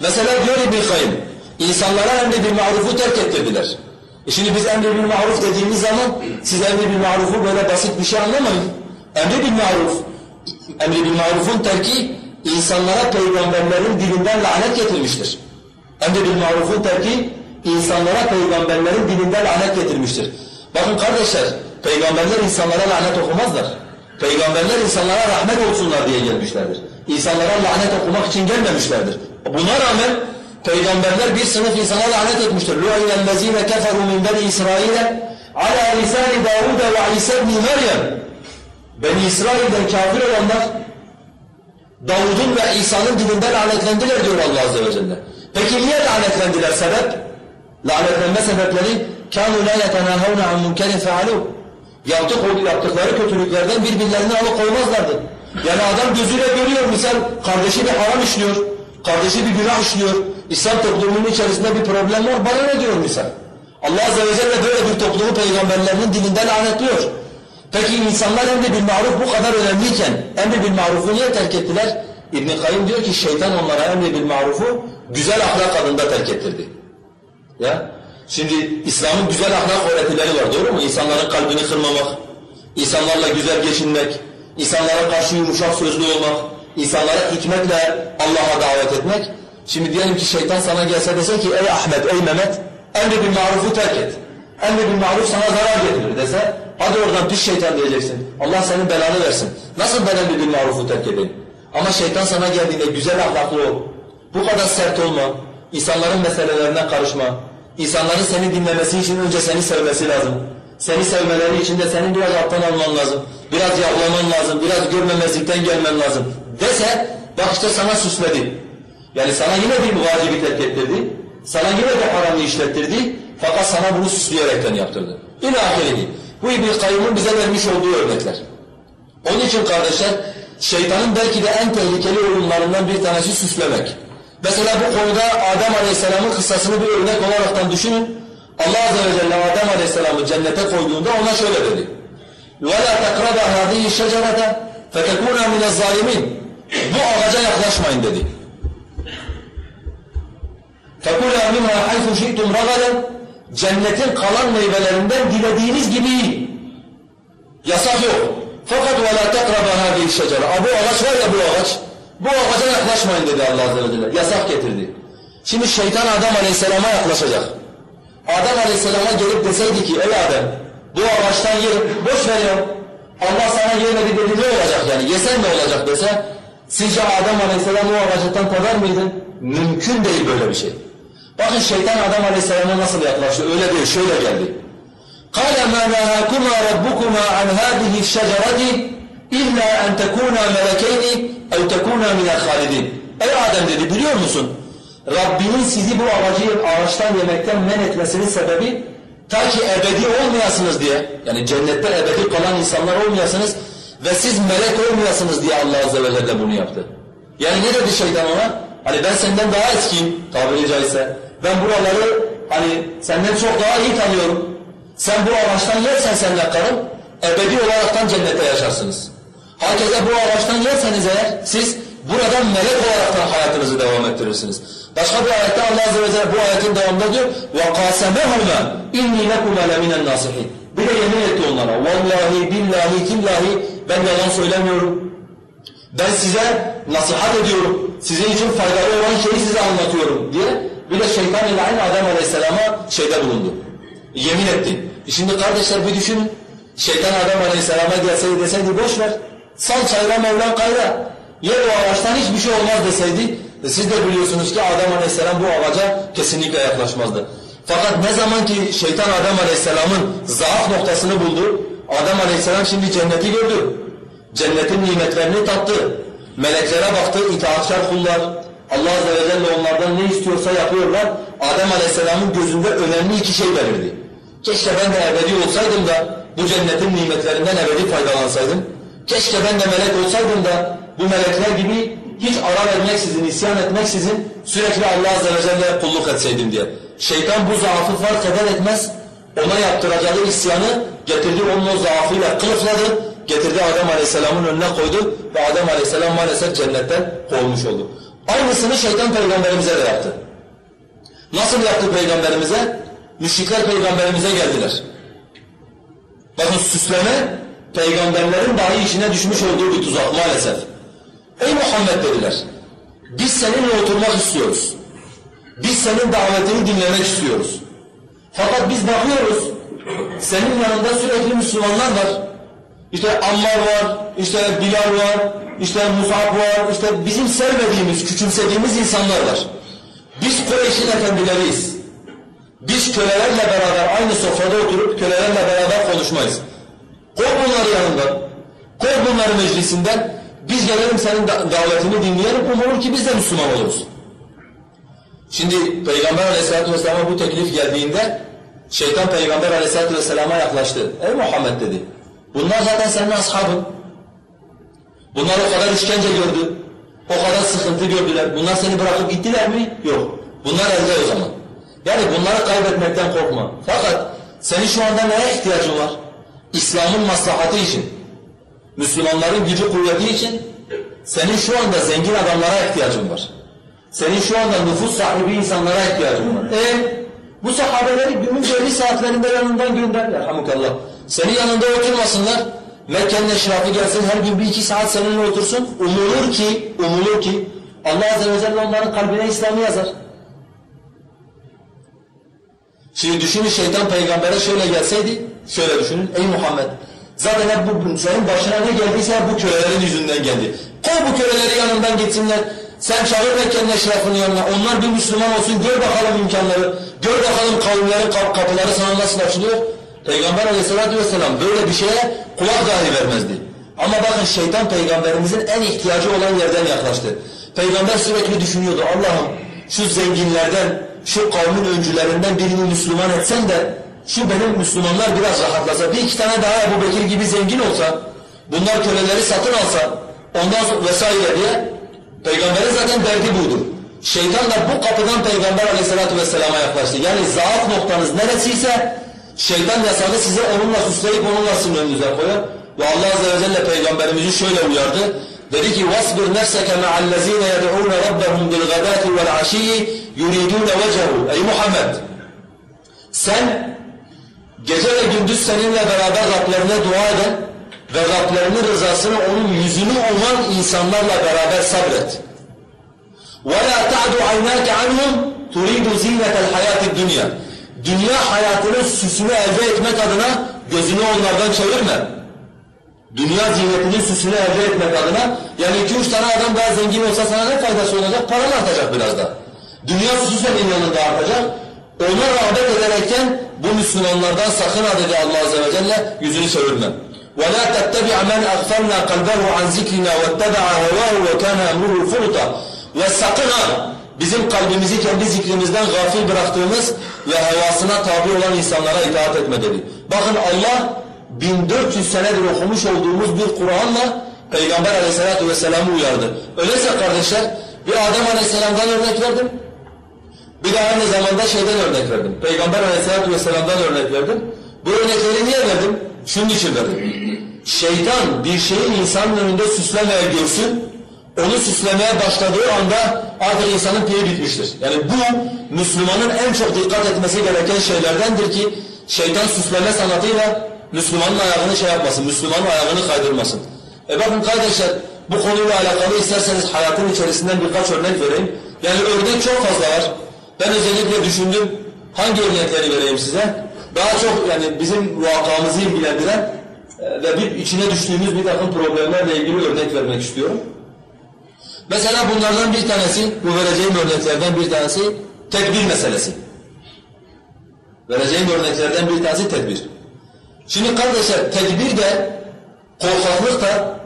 Mesela diyor İbn-i Kayyum insanlara emri bil marufu terk ettirdiler. E şimdi biz emri bil maruf dediğimiz zaman siz emri bil marufu böyle basit bir şey anlamayın. Emri bil maruf, emri bil marufun terki insanlara peygamberlerin dilinden lanet getirmiştir. Emri bil marufun terki insanlara peygamberlerin dilinden lanet getirmiştir. Bakın kardeşler, peygamberler insanlara lanet okumazlar. Peygamberler insanlara rahmet olsunlar diye gelmişlerdir. İnsanlara lanet okumak için gelmemişlerdir. Buna rağmen peygamberler bir sınıf insana lanet etmiştir. لُعِنَ الَّذ۪ينَ كَفَرُوا مِنْ بَنِي إِسْرَائِيلَ عَلَى لِسَانِ دَاوُدَ وَعِيسَى بْنِ مَرْيَمْ Beni İsrail'den kafir olanlar Davud'un ve İsa'nın dilinden lanetlendiler diyor Allah Azze ve Celle. Peki niye lanetlendiler sebep? Lanetlenme sebepleri كَانُوا لَا يَتَنَاهَوْنَ عَنْ مُنْكَرٍ فَعَلُوا Yaptık, yaptıkları kötülüklerden birbirlerini alıkoymazlardı. Yani adam gözüyle görüyor misal kardeşi bir haram işliyor, kardeşi bir günah işliyor. İslam toplumunun içerisinde bir problem var, bana ne diyor misal? Allah Azze ve Celle böyle bir toplumu peygamberlerinin dilinden lanetliyor. Peki insanlar emri bil maruf bu kadar önemliyken emri bil marufu niye terk ettiler? İbn-i Kayyum diyor ki şeytan onlara emri bil marufu güzel ahlak adında terk ettirdi. Ya Şimdi İslam'ın güzel ahlak öğretileri var doğru mu? İnsanların kalbini kırmamak, insanlarla güzel geçinmek, insanlara karşı yumuşak sözlü olmak, insanlara hikmetle Allah'a davet etmek. Şimdi diyelim ki şeytan sana gelse dese ki ey Ahmet, ey Mehmet emri bil marufu terk et. Emri bil maruf sana zarar getirir dese hadi oradan pis şeytan diyeceksin. Allah senin belanı versin. Nasıl ben emri bil marufu terk edeyim? Ama şeytan sana geldiğinde güzel ahlaklı ol. Bu kadar sert olma. İnsanların meselelerine karışma. İnsanların seni dinlemesi için önce seni sevmesi lazım. Seni sevmeleri için de senin biraz alttan alman lazım. Biraz yavlaman lazım, biraz görmemezlikten gelmen lazım. Dese, bak işte sana süsledi. Yani sana yine bir vacibi terk ettirdi. Sana yine de haramı işlettirdi. Fakat sana bunu süsleyerekten yaptırdı. İlahiri. Bu İbn-i Kayyum'un bize vermiş olduğu örnekler. Onun için kardeşler, şeytanın belki de en tehlikeli oyunlarından bir tanesi süslemek. Mesela bu konuda Adem Aleyhisselam'ın kıssasını bir örnek olaraktan düşünün. Allah Azze ve Celle Adem Aleyhisselam'ı cennete koyduğunda ona şöyle dedi. وَلَا تَقْرَبَ هَذِهِ الشَّجَرَةَ فَتَكُونَا مِنَ الظَّالِمِينَ Bu ağaca yaklaşmayın dedi. فَكُلَا مِنْهَا حَيْثُ شِئْتُمْ رَغَدًا Cennetin kalan meyvelerinden dilediğiniz gibi yiyin. Yasak yok. Fakat وَلَا تَقْرَبَ هَذِهِ الشَّجَرَةَ Bu ağaç var ya bu ağaç. Bu ağaca yaklaşmayın dedi Allah Azze ve Celle. Yasak getirdi. Şimdi şeytan Adem Aleyhisselam'a yaklaşacak. Adem Aleyhisselam'a gelip deseydi ki ey Adem bu ağaçtan ye, boş ver ya. Allah sana yemedi dedi ne olacak yani yesen ne olacak dese sizce Adem Aleyhisselam o ağaçtan tadar mıydı? Mümkün değil böyle bir şey. Bakın şeytan Adem Aleyhisselam'a nasıl yaklaştı öyle değil şöyle geldi. قال ما نهاكما ربكما عن هذه الشجرة إلا أن تكونا ملكين أو تكونا من الخالدين Ey Adem dedi biliyor musun? Rabbinin sizi bu ağacı ağaçtan yemekten men etmesinin sebebi ta ki ebedi olmayasınız diye yani cennette ebedi kalan insanlar olmayasınız ve siz melek olmayasınız diye Allah Azze ve Celle bunu yaptı. Yani ne dedi şeytan ona? Hani ben senden daha eskiyim tabiri caizse. Ben buraları hani senden çok daha iyi tanıyorum. Sen bu ağaçtan yersen senle karın ebedi olaraktan cennette yaşarsınız. Herkese bu ağaçtan yerseniz eğer siz buradan melek olaraktan hayatınızı devam ettirirsiniz. Başka bir ayette Allah Azze ve Celle bu ayetin devamında diyor وَقَاسَمَهُمَا اِنِّي لَكُمَا لَمِنَ النَّاصِحِينَ Bir de yemin etti onlara. Vallahi, billahi, tillahi ben yalan söylemiyorum. Ben size nasihat ediyorum. Sizin için faydalı olan şeyi size anlatıyorum diye. Bir de şeytan ile aynı Adem Aleyhisselam'a şeyde bulundu. Yemin etti. E Şimdi kardeşler bir düşünün. Şeytan Adem Aleyhisselam'a gelseydi deseydi boş ver. Sal çayra Mevlam kayra. Ye o ağaçtan hiçbir şey olmaz deseydi. E siz de biliyorsunuz ki Adem Aleyhisselam bu ağaca kesinlikle yaklaşmazdı. Fakat ne zaman ki şeytan Adem Aleyhisselam'ın zaaf noktasını buldu. Adem Aleyhisselam şimdi cenneti gördü. Cennetin nimetlerini tattı. Meleklere baktı, itaatkar kullar. Allah Azze ve Celle onlardan ne istiyorsa yapıyorlar. Adem Aleyhisselam'ın gözünde önemli iki şey belirdi. Keşke ben de ebedi olsaydım da bu cennetin nimetlerinden ebedi faydalansaydım. Keşke ben de melek olsaydım da bu melekler gibi hiç ara vermeksizin, isyan etmeksizin sürekli Allah Azze ve Celle'ye kulluk etseydim diye. Şeytan bu zaafı fark eder etmez ona yaptıracağı isyanı getirdi onun o zaafıyla kılıfladı, getirdi Adem Aleyhisselam'ın önüne koydu ve Adem Aleyhisselam maalesef cennetten kovulmuş oldu. Aynısını şeytan peygamberimize de yaptı. Nasıl yaptı peygamberimize? Müşrikler peygamberimize geldiler. Bakın süsleme peygamberlerin dahi işine düşmüş olduğu bir tuzak maalesef. Ey Muhammed dediler. Biz seninle oturmak istiyoruz. Biz senin davetini dinlemek istiyoruz. Fakat biz bakıyoruz. Senin yanında sürekli Müslümanlar var. İşte Ammar var, işte Bilal var, işte Musab var, işte bizim sevmediğimiz, küçümsediğimiz insanlar var. Biz Kureyş'in efendileriyiz. Biz kölelerle beraber aynı sofrada oturup kölelerle beraber konuşmayız. Koy bunları yanından, koy bunları meclisinden, biz gelelim senin davetini dinleyelim, umulur ki biz de Müslüman oluruz. Şimdi Peygamber aleyhissalatü vesselam'a bu teklif geldiğinde, şeytan Peygamber aleyhissalatü vesselama yaklaştı. Ey Muhammed dedi, bunlar zaten senin ashabın. Bunlar o kadar işkence gördü, o kadar sıkıntı gördüler. Bunlar seni bırakıp gittiler mi? Yok. Bunlar elde o zaman. Yani bunları kaybetmekten korkma. Fakat senin şu anda neye ihtiyacın var? İslam'ın maslahatı için, Müslümanların gücü kuvveti için senin şu anda zengin adamlara ihtiyacın var. Senin şu anda nüfus sahibi insanlara ihtiyacın var. E bu sahabeleri günün belli saatlerinde yanından gönder. Elhamdülillah. Senin yanında oturmasınlar. Mekke'nin eşrafı gelsin her gün bir iki saat seninle otursun. Umulur ki, umulur ki Allah Azze ve Celle onların kalbine İslam'ı yazar. Şimdi düşünün şeytan peygambere şöyle gelseydi, şöyle düşünün. Ey Muhammed, zaten hep bu, senin başına ne geldiyse hep bu kölelerin yüzünden geldi. Kov bu köleleri yanından gitsinler. Sen çağır Mekke'nin eşrafının yanına. Onlar bir Müslüman olsun. Gör bakalım imkanları. Gör bakalım kavimlerin kap kapıları sana nasıl açılıyor. Peygamber aleyhissalatü vesselam böyle bir şeye kulak dahi vermezdi. Ama bakın şeytan peygamberimizin en ihtiyacı olan yerden yaklaştı. Peygamber sürekli düşünüyordu. Allah'ım şu zenginlerden, şu kavmin öncülerinden birini Müslüman etsen de şu benim Müslümanlar biraz rahatlasa, bir iki tane daha Ebu Bekir gibi zengin olsa, bunlar köleleri satın alsa, ondan sonra vesaire diye Peygamberin zaten derdi buydu. Şeytan da bu kapıdan Peygamber aleyhissalatu vesselama yaklaştı. Yani zaaf noktanız neresiyse şeytan yasağı size onunla süsleyip onunla sizin önünüze koyar. Ve Allah azze ve celle peygamberimizi şöyle uyardı. Dedi ki وَاصْبِرْ نَفْسَكَ مَعَ الَّذ۪ينَ يَدْعُونَ رَبَّهُمْ بِالْغَدَاةِ وَالْعَشِيِّ يُرِيدُونَ وَجَهُ Ey Muhammed! Sen gece ve gündüz seninle beraber Rablerine dua eden ve Rablerinin rızasını onun yüzünü uman insanlarla beraber sabret. وَلَا تَعْدُ عَيْنَاكَ عَنْهُمْ تُرِيدُ زِينَةَ الْحَيَاةِ الدُّنْيَا Dünya hayatının süsünü elde etmek adına gözünü onlardan çevirme. Dünya ziynetinin süsünü elde etmek adına yani iki üç tane adam daha zengin olsa sana ne faydası olacak? Paran artacak biraz da. Dünya süsü senin yanında artacak. Ona rağbet ederekten bu Müslümanlardan sakın ha dedi Allah Azze ve Celle yüzünü çevirme. وَلَا تَتَّبِعْ مَنْ أَغْفَلْنَا قَلْبَهُ عَنْ ذِكْرِنَا وَاتَّبَعَ هَوَاهُ وَكَانَ أَمْرُهُ فُرُطًا Ve sakın ha bizim kalbimizi kendi zikrimizden gafil bıraktığımız ve hevasına tabi olan insanlara itaat etme dedi. Bakın Allah 1400 senedir okumuş olduğumuz bir Kur'an'la Peygamber aleyhissalatu vesselam'ı uyardı. Öyleyse kardeşler bir Adem aleyhisselamdan örnek verdim. Bir de aynı zamanda şeyden örnek verdim. Peygamber aleyhissalatu vesselam'dan örnek verdim. Bu örnekleri niye verdim? Şunun için verdim. Şeytan bir şeyin insanın önünde süslemeye görsün, onu süslemeye başladığı anda artık insanın pili bitmiştir. Yani bu Müslümanın en çok dikkat etmesi gereken şeylerdendir ki şeytan süsleme sanatıyla Müslümanın ayağını şey yapmasın, Müslümanın ayağını kaydırmasın. E bakın kardeşler bu konuyla alakalı isterseniz hayatın içerisinden birkaç örnek vereyim. Yani örnek çok fazla var. Ben özellikle düşündüm hangi örnekleri vereyim size? Daha çok yani bizim vakamızı ilgilendiren e, ve bir içine düştüğümüz bir takım problemlerle ilgili örnek vermek istiyorum. Mesela bunlardan bir tanesi, bu vereceğim örneklerden bir tanesi tedbir meselesi. Vereceğim örneklerden bir tanesi tedbir. Şimdi kardeşler tedbir de korkaklık da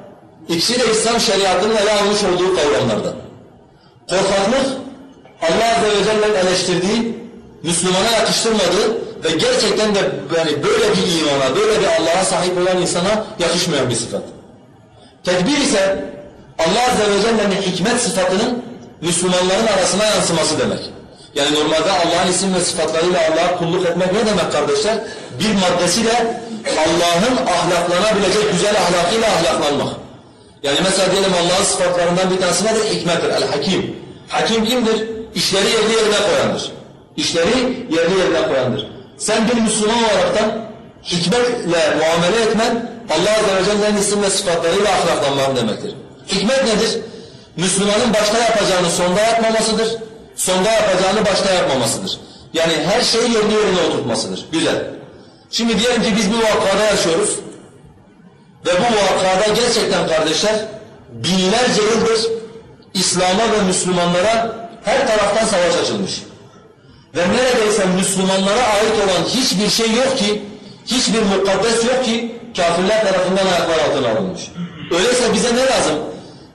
ikisi de İslam şeriatının ele almış olduğu kavramlardan. Korkaklık Allah Azze ve Celle'nin eleştirdiği, Müslümana yakıştırmadığı ve gerçekten de yani böyle bir imana, böyle bir Allah'a sahip olan insana yakışmayan bir sıfat. Tedbir ise Allah Azze ve Celle'nin hikmet sıfatının Müslümanların arasına yansıması demek. Yani normalde Allah'ın isim ve sıfatlarıyla Allah'a kulluk etmek ne demek kardeşler? Bir maddesiyle Allah'ın ahlaklanabilecek güzel ahlakıyla ahlaklanmak. Yani mesela diyelim Allah'ın sıfatlarından bir tanesi nedir? Hikmettir, el-hakim. Hakim kimdir? İşleri yerli yerine koyandır. İşleri yerli yerine koyandır. Sen bir Müslüman olaraktan hikmetle muamele etmen Allah Azze ve Celle'nin isim ve sıfatlarıyla ahlaklanman demektir. Hikmet nedir? Müslümanın başta yapacağını sonda yapmamasıdır. Sonda yapacağını başta yapmamasıdır. Yani her şeyi yerli yerine oturtmasıdır. Güzel. Şimdi diyelim ki biz bir vakada yaşıyoruz. Ve bu vakada gerçekten kardeşler binlerce yıldır İslam'a ve Müslümanlara her taraftan savaş açılmış. Ve neredeyse Müslümanlara ait olan hiçbir şey yok ki, hiçbir mukaddes yok ki kafirler tarafından ayaklar altına alınmış. Öyleyse bize ne lazım?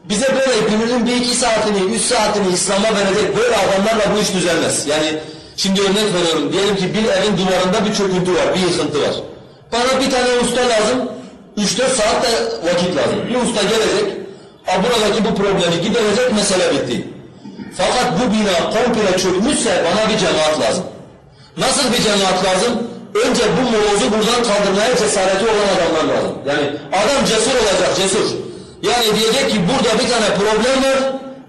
Bize böyle gününün bir iki saatini, üç saatini İslam'a verecek böyle adamlarla bu iş düzelmez. Yani şimdi örnek veriyorum. Diyelim ki bir evin duvarında bir çöküntü var, bir yıkıntı var. Bana bir tane usta lazım. Üç dört saat de vakit lazım. Bir usta gelecek, buradaki bu problemi giderecek, mesele bitti. Fakat bu bina komple çökmüşse bana bir cemaat lazım. Nasıl bir cemaat lazım? Önce bu molozu buradan kaldırmaya cesareti olan adamlar lazım. Yani adam cesur olacak, cesur. Yani diyecek ki burada bir tane problem var,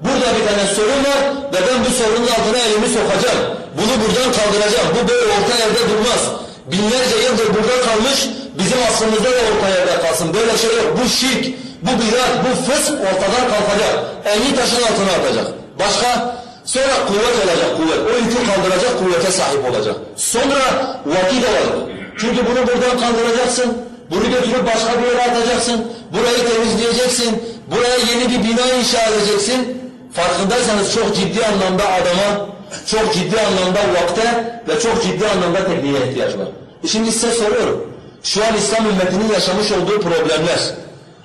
burada bir tane sorun var ve ben bu sorunun altına elimi sokacağım. Bunu buradan kaldıracağım. Bu böyle orta yerde durmaz. Binlerce yıldır burada kalmış, bizim aslımızda da orta yerde kalsın. Böyle şey yok. Bu şirk, bu bidat, bu fısk ortadan kalkacak. Elini taşın altına atacak. Başka? Sonra kuvvet olacak kuvvet. O yükü kaldıracak kuvvete sahip olacak. Sonra vakit olacak. Çünkü bunu buradan kaldıracaksın. Bunu götürüp başka bir yere atacaksın. Burayı temizleyeceksin. Buraya yeni bir bina inşa edeceksin. Farkındaysanız çok ciddi anlamda adama, çok ciddi anlamda vakte ve çok ciddi anlamda tekniğe ihtiyaç var. E şimdi size soruyorum. Şu an İslam ümmetinin yaşamış olduğu problemler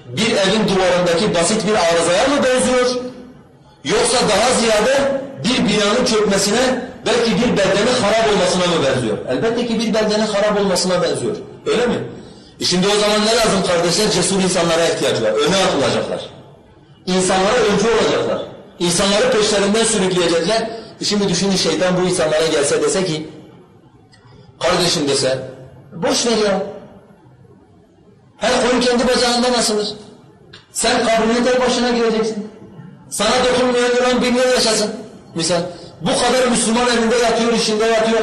bir evin duvarındaki basit bir arızaya mı benziyor? Yoksa daha ziyade bir binanın çökmesine, belki bir beldenin harap olmasına mı benziyor? Elbette ki bir beldenin harap olmasına benziyor. Öyle mi? E şimdi o zaman ne lazım kardeşler? Cesur insanlara ihtiyaç var. Öne atılacaklar. İnsanlara öncü olacaklar. İnsanları peşlerinden sürükleyecekler. E şimdi düşünün şeytan bu insanlara gelse dese ki, kardeşim dese, boş ver ya. Her koyun kendi bacağından asılır. Sen kabrine tek başına gireceksin. Sana dokunmayan yılan bin yıl yaşasın. Misal. Bu kadar Müslüman evinde yatıyor, işinde yatıyor.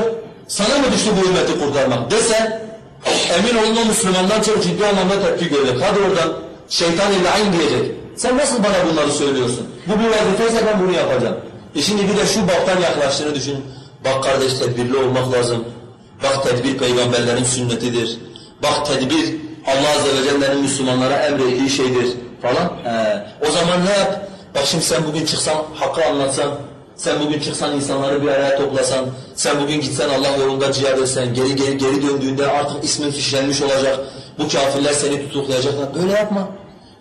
Sana mı düştü bu ümmeti kurtarmak dese, emin olun o Müslümandan çok ciddi anlamda tepki görecek. Hadi oradan şeytan ile aynı diyecek. Sen nasıl bana bunları söylüyorsun? Bu bir vazifeyse ben bunu yapacağım. E şimdi bir de şu baktan yaklaştığını düşün. Bak kardeş tedbirli olmak lazım. Bak tedbir peygamberlerin sünnetidir. Bak tedbir Allah Azze ve Celle'nin Müslümanlara emrettiği şeydir falan. He. O zaman ne yap? Bak şimdi sen bugün çıksan hakkı anlatsan, sen bugün çıksan insanları bir araya toplasan, sen bugün gitsen Allah yolunda cihad etsen, geri geri geri döndüğünde artık ismin fişlenmiş olacak. Bu kafirler seni tutuklayacaklar. Böyle yapma.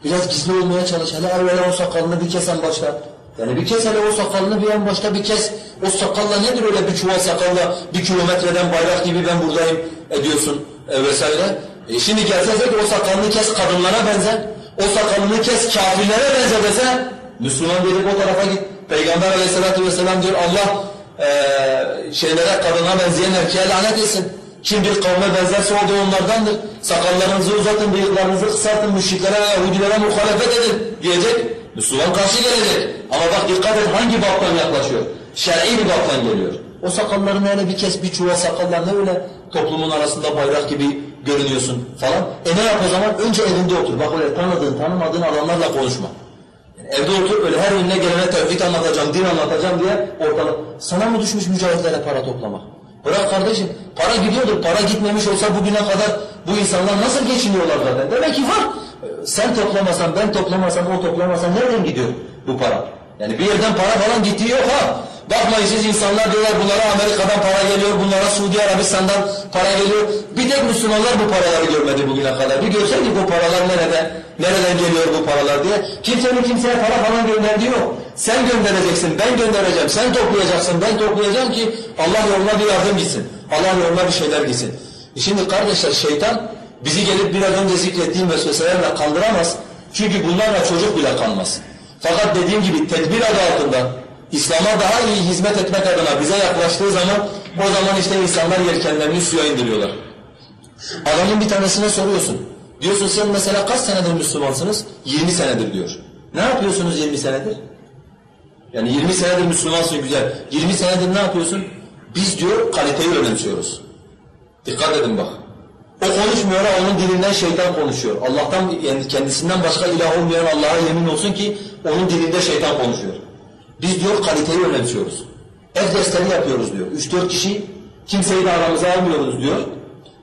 Biraz gizli olmaya çalış. Hele evvela o sakalını bir kesen başla. Yani bir kes hele o sakalını bir en başta bir kes. O sakalla nedir öyle bir çuval sakalla bir kilometreden bayrak gibi ben buradayım ediyorsun e, vesaire. E şimdi gelse o sakalını kes kadınlara benzer. O sakalını kes kafirlere benzer dese Müslüman dedik o tarafa git. Peygamber aleyhissalatü vesselam diyor Allah e, şeylere kadına benzeyen erkeğe lanet etsin. Kim bir kavme benzerse o da onlardandır. Sakallarınızı uzatın, bıyıklarınızı kısaltın, müşriklere ve Yahudilere muhalefet edin diyecek. Müslüman karşı gelecek. Ama bak dikkat et hangi baptan yaklaşıyor? Şer'i bir baptan geliyor. O sakallarını hele bir kes, bir çuval sakallarını öyle toplumun arasında bayrak gibi görünüyorsun falan. E ne yap o zaman? Önce evinde otur. Bak öyle tanıdığın, tanımadığın adamlarla konuşma. Evde otur öyle her önüne gelene tevhid anlatacağım, din anlatacağım diye ortalık. Sana mı düşmüş mücahitlere para toplamak? Bırak kardeşim, para gidiyordur. Para gitmemiş olsa bugüne kadar bu insanlar nasıl geçiniyorlar zaten? Demek ki var. Sen toplamasan, ben toplamasam, o toplamasan nereden gidiyor bu para? Yani bir yerden para falan gittiği yok ha. Bakmayın siz insanlar diyorlar bunlara Amerika'dan para geliyor, bunlara Suudi Arabistan'dan para geliyor. Bir tek Müslümanlar bu paraları görmedi bugüne kadar. Bir görseydik bu paralar nerede, nereden geliyor bu paralar diye. Kimsenin kimseye para falan gönderdiği yok. Sen göndereceksin, ben göndereceğim, sen toplayacaksın, ben toplayacağım ki Allah yoluna bir yardım gitsin. Allah yoluna bir şeyler gitsin. E şimdi kardeşler şeytan bizi gelip biraz önce zikrettiğim vesveselerle kandıramaz. Çünkü bunlarla çocuk bile kanmaz. Fakat dediğim gibi tedbir adı altında İslam'a daha iyi hizmet etmek adına bize yaklaştığı zaman o zaman işte insanlar yelkenlerini suya indiriyorlar. Adamın bir tanesine soruyorsun. Diyorsun sen mesela kaç senedir Müslümansınız? 20 senedir diyor. Ne yapıyorsunuz 20 senedir? Yani 20 senedir Müslümansın güzel. 20 senedir ne yapıyorsun? Biz diyor kaliteyi önemsiyoruz. Dikkat edin bak. O konuşmuyor onun dilinden şeytan konuşuyor. Allah'tan yani kendisinden başka ilah olmayan Allah'a yemin olsun ki onun dilinde şeytan konuşuyor. Biz diyor kaliteyi önemsiyoruz. Ev dersleri yapıyoruz diyor. 3-4 kişi kimseyi de aramıza almıyoruz diyor.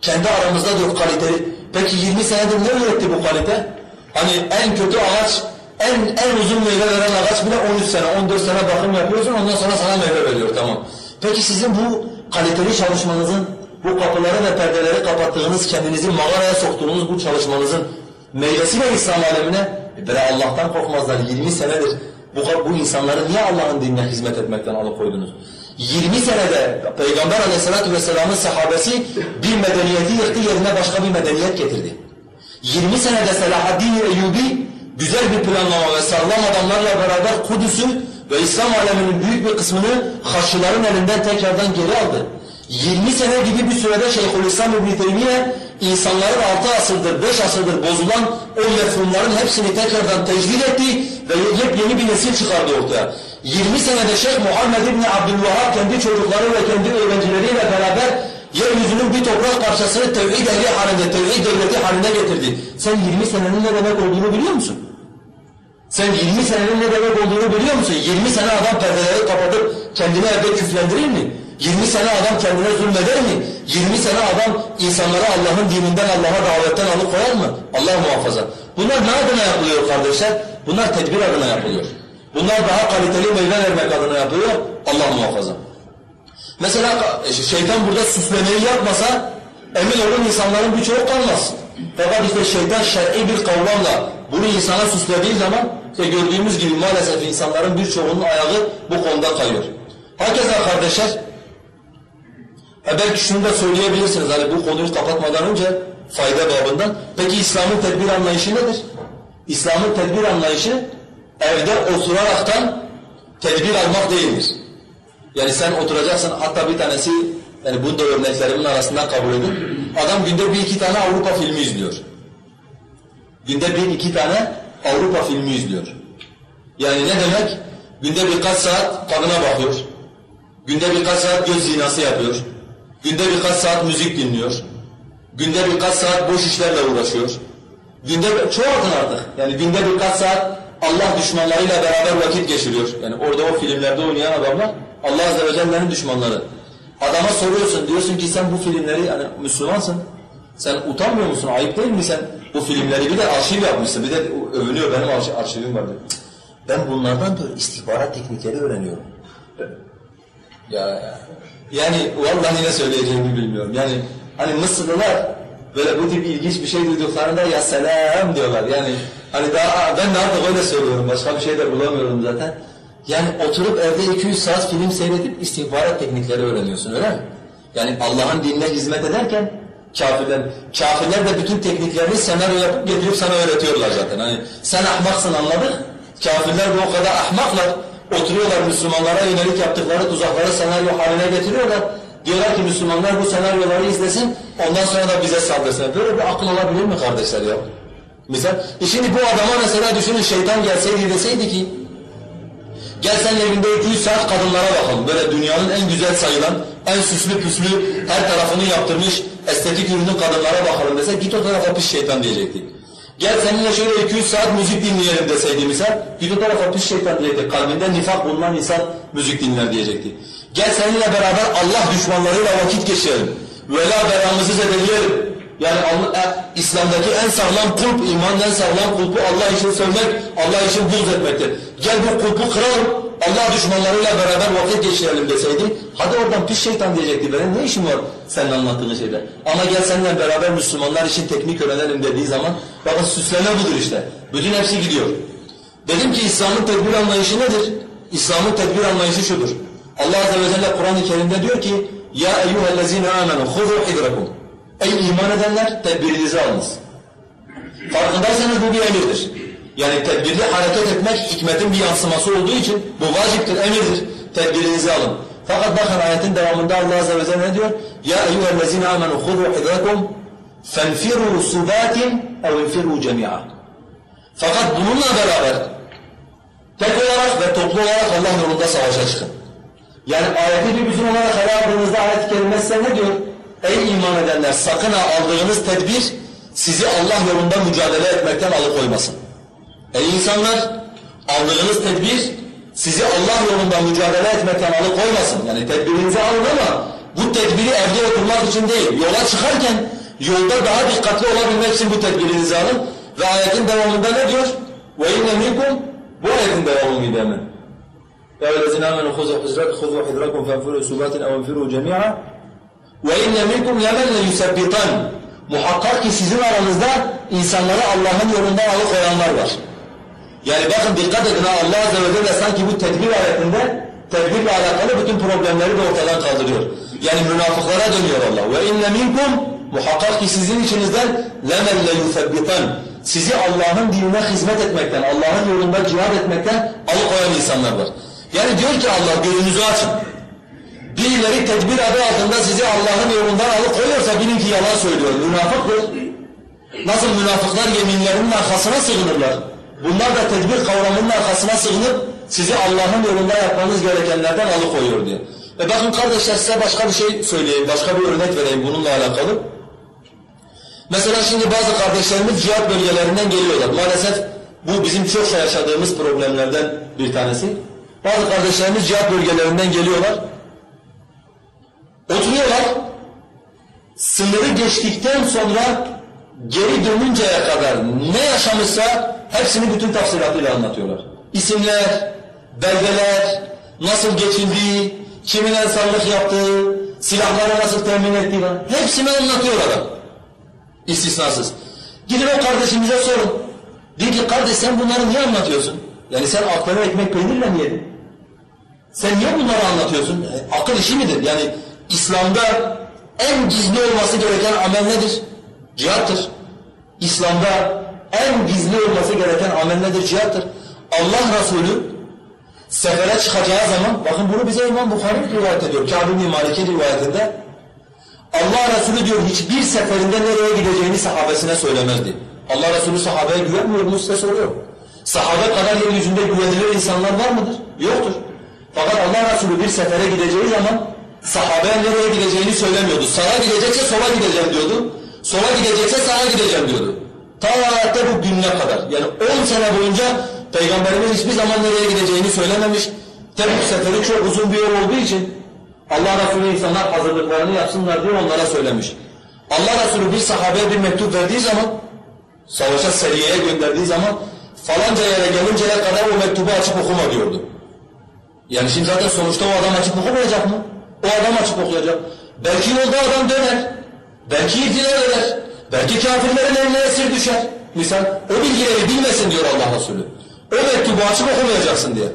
Kendi aramızda diyor kaliteli. Peki 20 senedir ne üretti bu kalite? Hani en kötü ağaç, en en uzun meyve veren ağaç bile 13 sene, 14 sene bakım yapıyorsun ondan sonra sana meyve veriyor tamam. Peki sizin bu kaliteli çalışmanızın, bu kapıları ve perdeleri kapattığınız, kendinizi mağaraya soktuğunuz bu çalışmanızın meyvesi ne İslam alemine? E Allah'tan korkmazlar 20 senedir. Bu, bu insanları niye Allah'ın dinine hizmet etmekten alıkoydunuz? 20 senede Peygamber aleyhissalatü vesselamın sahabesi bir medeniyeti yıktı yerine başka bir medeniyet getirdi. 20 senede Selahaddin Eyyubi güzel bir planlama ve sağlam adamlarla beraber Kudüs'ü ve İslam aleminin büyük bir kısmını Haçlıların elinden tekrardan geri aldı. 20 sene gibi bir sürede Şeyhülislam İbn Teymiye insanların 6 asırdır, 5 asırdır bozulan o mefhumların hepsini tekrardan tecdid etti ve yepyeni bir nesil çıkardı ortaya. 20 senede Şeyh Muhammed İbni Abdülvahhab kendi çocukları ve kendi öğrencileriyle beraber Yeryüzünün bir toprak parçasını tevhid ehli halinde, tevhid devleti haline getirdi. Sen 20 senenin ne demek olduğunu biliyor musun? Sen 20 senenin ne demek olduğunu biliyor musun? 20 sene adam perdeleri kapatıp kendini evde küflendirir mi? 20 sene adam kendine zulmeder mi? 20 sene adam insanları Allah'ın dininden, Allah'a davetten alıkoyar mı? Allah muhafaza. Bunlar ne adına yapılıyor kardeşler? Bunlar tedbir adına yapılıyor. Bunlar daha kaliteli meyve vermek adına yapılıyor. Allah muhafaza. Mesela şeytan burada süslemeyi yapmasa emin olun insanların birçoğu kalmaz. Fakat işte şeytan şer'i bir kavramla bunu insana süslediği zaman işte gördüğümüz gibi maalesef insanların birçoğunun ayağı bu konuda kayıyor. Hakeza kardeşler e belki şunu da söyleyebilirsiniz hani bu konuyu kapatmadan önce fayda babından. Peki İslam'ın tedbir anlayışı nedir? İslam'ın tedbir anlayışı evde oturaraktan tedbir almak değildir. Yani sen oturacaksın hatta bir tanesi yani bunu da örneklerimin arasından kabul edin. Adam günde bir iki tane Avrupa filmi izliyor. Günde bir iki tane Avrupa filmi izliyor. Yani ne demek? Günde birkaç saat kadına bakıyor. Günde birkaç saat göz zinası yapıyor. Günde birkaç saat müzik dinliyor. Günde birkaç saat boş işlerle uğraşıyor. Günde çoğaltın artık. Yani günde birkaç saat Allah düşmanlarıyla beraber vakit geçiriyor. Yani orada o filmlerde oynayan adamlar Allah Azze ve Celle'nin düşmanları. Adama soruyorsun, diyorsun ki sen bu filmleri, yani Müslümansın, sen utanmıyor musun, ayıp değil mi sen bu filmleri, bir de arşiv yapmışsın, bir de övünüyor, benim arşiv, arşivim var diyor. Ben bunlardan da istihbarat teknikleri öğreniyorum. Ya, ya. Yani vallahi ne söyleyeceğimi bilmiyorum. Yani hani Mısırlılar böyle bu tip ilginç bir şey duyduklarında ya selam diyorlar. Yani hani daha ben de artık öyle söylüyorum. Başka bir şey de bulamıyorum zaten. Yani oturup evde 200 saat film seyredip istihbarat teknikleri öğreniyorsun öyle mi? Yani Allah'ın dinine hizmet ederken kafirler, kafirler de bütün tekniklerini senaryo yapıp getirip sana öğretiyorlar zaten. Hani sen ahmaksın anladık. Kafirler de o kadar ahmaklar. Oturuyorlar Müslümanlara yönelik yaptıkları tuzakları senaryo haline getiriyorlar. Diyorlar ki Müslümanlar bu senaryoları izlesin, ondan sonra da bize saldırsın. Böyle bir akıl olabilir mi kardeşler ya? Misal, e şimdi bu adama mesela düşünün şeytan gelseydi deseydi ki Gel sen evinde 200 saat kadınlara bakalım. Böyle dünyanın en güzel sayılan, en süslü püslü, her tarafını yaptırmış, estetik ürünü kadınlara bakalım dese git o tarafa pis şeytan diyecekti. Gel seninle şöyle 200 saat müzik dinleyelim deseydi misal, git o tarafa pis şeytan diyecekti. Kalbinde nifak bulunan insan müzik dinler diyecekti. Gel seninle beraber Allah düşmanlarıyla vakit geçirelim. Vela beramızı zedeleyelim. Yani Allah, e, İslam'daki en sağlam kulp, imanın en sağlam kulpu Allah için sevmek, Allah için buğz etmektir. Gel bu kulpu kıralım, Allah düşmanlarıyla beraber vakit geçirelim deseydi, hadi oradan pis şeytan diyecekti, benim ne işim var senin anlattığın şeyde. Ama gel seninle beraber Müslümanlar için teknik öğrenelim dediği zaman, bakın süsleme budur işte. Bütün hepsi gidiyor. Dedim ki İslam'ın tedbir anlayışı nedir? İslam'ın tedbir anlayışı şudur. Allah Azze ve Celle Kur'an-ı Kerim'de diyor ki, Ya eyyühellezine amenu khudhu hidrakum. Ey iman edenler tedbirinizi alınız. Farkındaysanız bu bir emirdir. Yani tedbirli hareket etmek hikmetin bir yansıması olduğu için bu vaciptir, emirdir. Tedbirinizi alın. Fakat bakın ayetin devamında Allah Azze ve Celle ne diyor? Ya eyyühellezine amenu khudhu hidrakum fenfiru subatin ev infiru cemi'a. Fakat bununla beraber tek olarak ve toplu olarak Allah yolunda savaşa çıkın. Yani ayeti bir bütün olarak ele aldığınızda ayet-i kerimesi ne diyor? Ey iman edenler sakın ha aldığınız tedbir sizi Allah yolunda mücadele etmekten alıkoymasın. Ey insanlar aldığınız tedbir sizi Allah yolunda mücadele etmekten alıkoymasın. Yani tedbirinizi alın ama bu tedbiri evde oturmak için değil. Yola çıkarken yolda daha dikkatli olabilmek için bu tedbirinizi alın. Ve ayetin devamında ne diyor? وَاِنَّ مِنْكُمْ Bu ayetin devamı mıydı hemen? يَا وَالَّذِينَ آمَنُوا خُذُوا حِذْرَكُمْ فَانْفِرُوا سُبَاتٍ اَوْ انْفِرُوا جَمِيعًا وَاِنَّ مِنْكُمْ لَمَنْ لَيُسَبِّطَنْ Muhakkak ki sizin aranızda insanları Allah'ın yolundan alıkoyanlar var. Yani bakın dikkat edin ha Allah Azze ve Celle sanki bu tedbir ayetinde tedbirle alakalı bütün problemleri de ortadan kaldırıyor. Yani münafıklara dönüyor Allah. Ve inne minkum muhakkak ki sizin içinizden lemen le yusabbitan sizi Allah'ın dinine hizmet etmekten, Allah'ın yolunda cihad etmekten alıkoyan insanlar var. Yani diyor ki Allah gözünüzü açın. Birileri tedbir adı altında sizi Allah'ın yolundan alıkoyuyorsa bilin ki yalan söylüyor. Münafıktır. Nasıl münafıklar yeminlerinin arkasına sığınırlar. Bunlar da tedbir kavramının arkasına sığınıp sizi Allah'ın yolunda yapmanız gerekenlerden alıkoyuyor diye. E bakın kardeşler size başka bir şey söyleyeyim, başka bir örnek vereyim bununla alakalı. Mesela şimdi bazı kardeşlerimiz cihat bölgelerinden geliyorlar. Maalesef bu bizim çok yaşadığımız problemlerden bir tanesi. Bazı kardeşlerimiz cihat bölgelerinden geliyorlar. Oturuyorlar. Sınırı geçtikten sonra geri dönünceye kadar ne yaşamışsa hepsini bütün tafsilatıyla anlatıyorlar. İsimler, belgeler, nasıl geçildiği, kimin ensarlık yaptığı, silahları nasıl temin ettiği falan. Hepsini anlatıyor adam. İstisnasız. Gidin o kardeşimize sorun. Diyor ki kardeş sen bunları niye anlatıyorsun? Yani sen aklına ekmek peynirle mi yedin? Sen niye bunları anlatıyorsun? E, akıl işi midir? Yani İslam'da en gizli olması gereken amel nedir? Cihattır. İslam'da en gizli olması gereken amel nedir? Cihattır. Allah Resulü sefere çıkacağı zaman, bakın bunu bize İmam Bukhari rivayet ediyor. Kâb bin Malik'in rivayetinde. Allah Resulü diyor hiçbir seferinde nereye gideceğini sahabesine söylemezdi. Allah Resulü sahabeye güvenmiyor mu size soruyor. Sahabe kadar yeryüzünde güvenilir insanlar var mıdır? Yoktur. Fakat Allah Resulü bir sefere gideceği zaman sahabeye nereye gideceğini söylemiyordu. Sağa gidecekse sola gideceğim diyordu. Sola gidecekse sağa gideceğim diyordu. Ta hayatta bu gününe kadar. Yani 10 sene boyunca Peygamberimiz hiçbir zaman nereye gideceğini söylememiş. Tebük seferi çok uzun bir yol olduğu için Allah Resulü insanlar hazırlıklarını yapsınlar diye onlara söylemiş. Allah Resulü bir sahabeye bir mektup verdiği zaman, savaşa seriyeye gönderdiği zaman falanca yere gelinceye kadar o mektubu açıp okuma diyordu. Yani şimdi zaten sonuçta o adam açıp okumayacak mı? O adam açıp okuyacak. Belki yolda adam döner. Belki irtiler eder. Belki kafirlerin eline esir düşer. Misal o bilgileri bilmesin diyor Allah Resulü. O mektubu açıp okumayacaksın diye.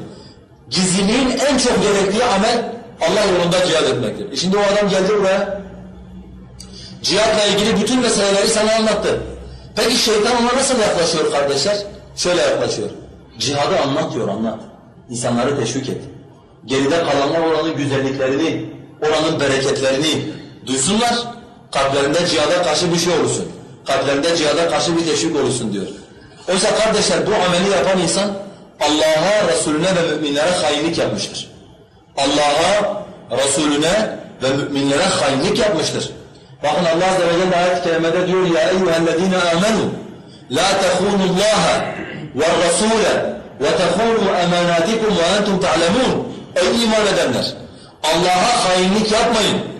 Gizliliğin en çok gerektiği amel Allah yolunda cihad etmektir. E şimdi o adam geldi buraya. Cihatla ilgili bütün meseleleri sana anlattı. Peki şeytan ona nasıl yaklaşıyor kardeşler? Şöyle yaklaşıyor. Cihadı anlat diyor anlat. İnsanları teşvik et. Geride kalanlar oranın güzelliklerini, oranın bereketlerini duysunlar. Kalplerinde cihada karşı bir şey olursun. Kalplerinde cihada karşı bir teşvik olursun diyor. Oysa kardeşler bu ameli yapan insan Allah'a, Resulüne ve müminlere hainlik yapmıştır. Allah'a, Resulüne ve müminlere hainlik yapmıştır. Bakın Allah Azze ve Celle ayet-i kerimede diyor ya eyyühellezine amenu la tehunullaha ve rasule ve tehunu emanatikum ve entum ta'lemun Ey iman edenler! Allah'a hainlik yapmayın,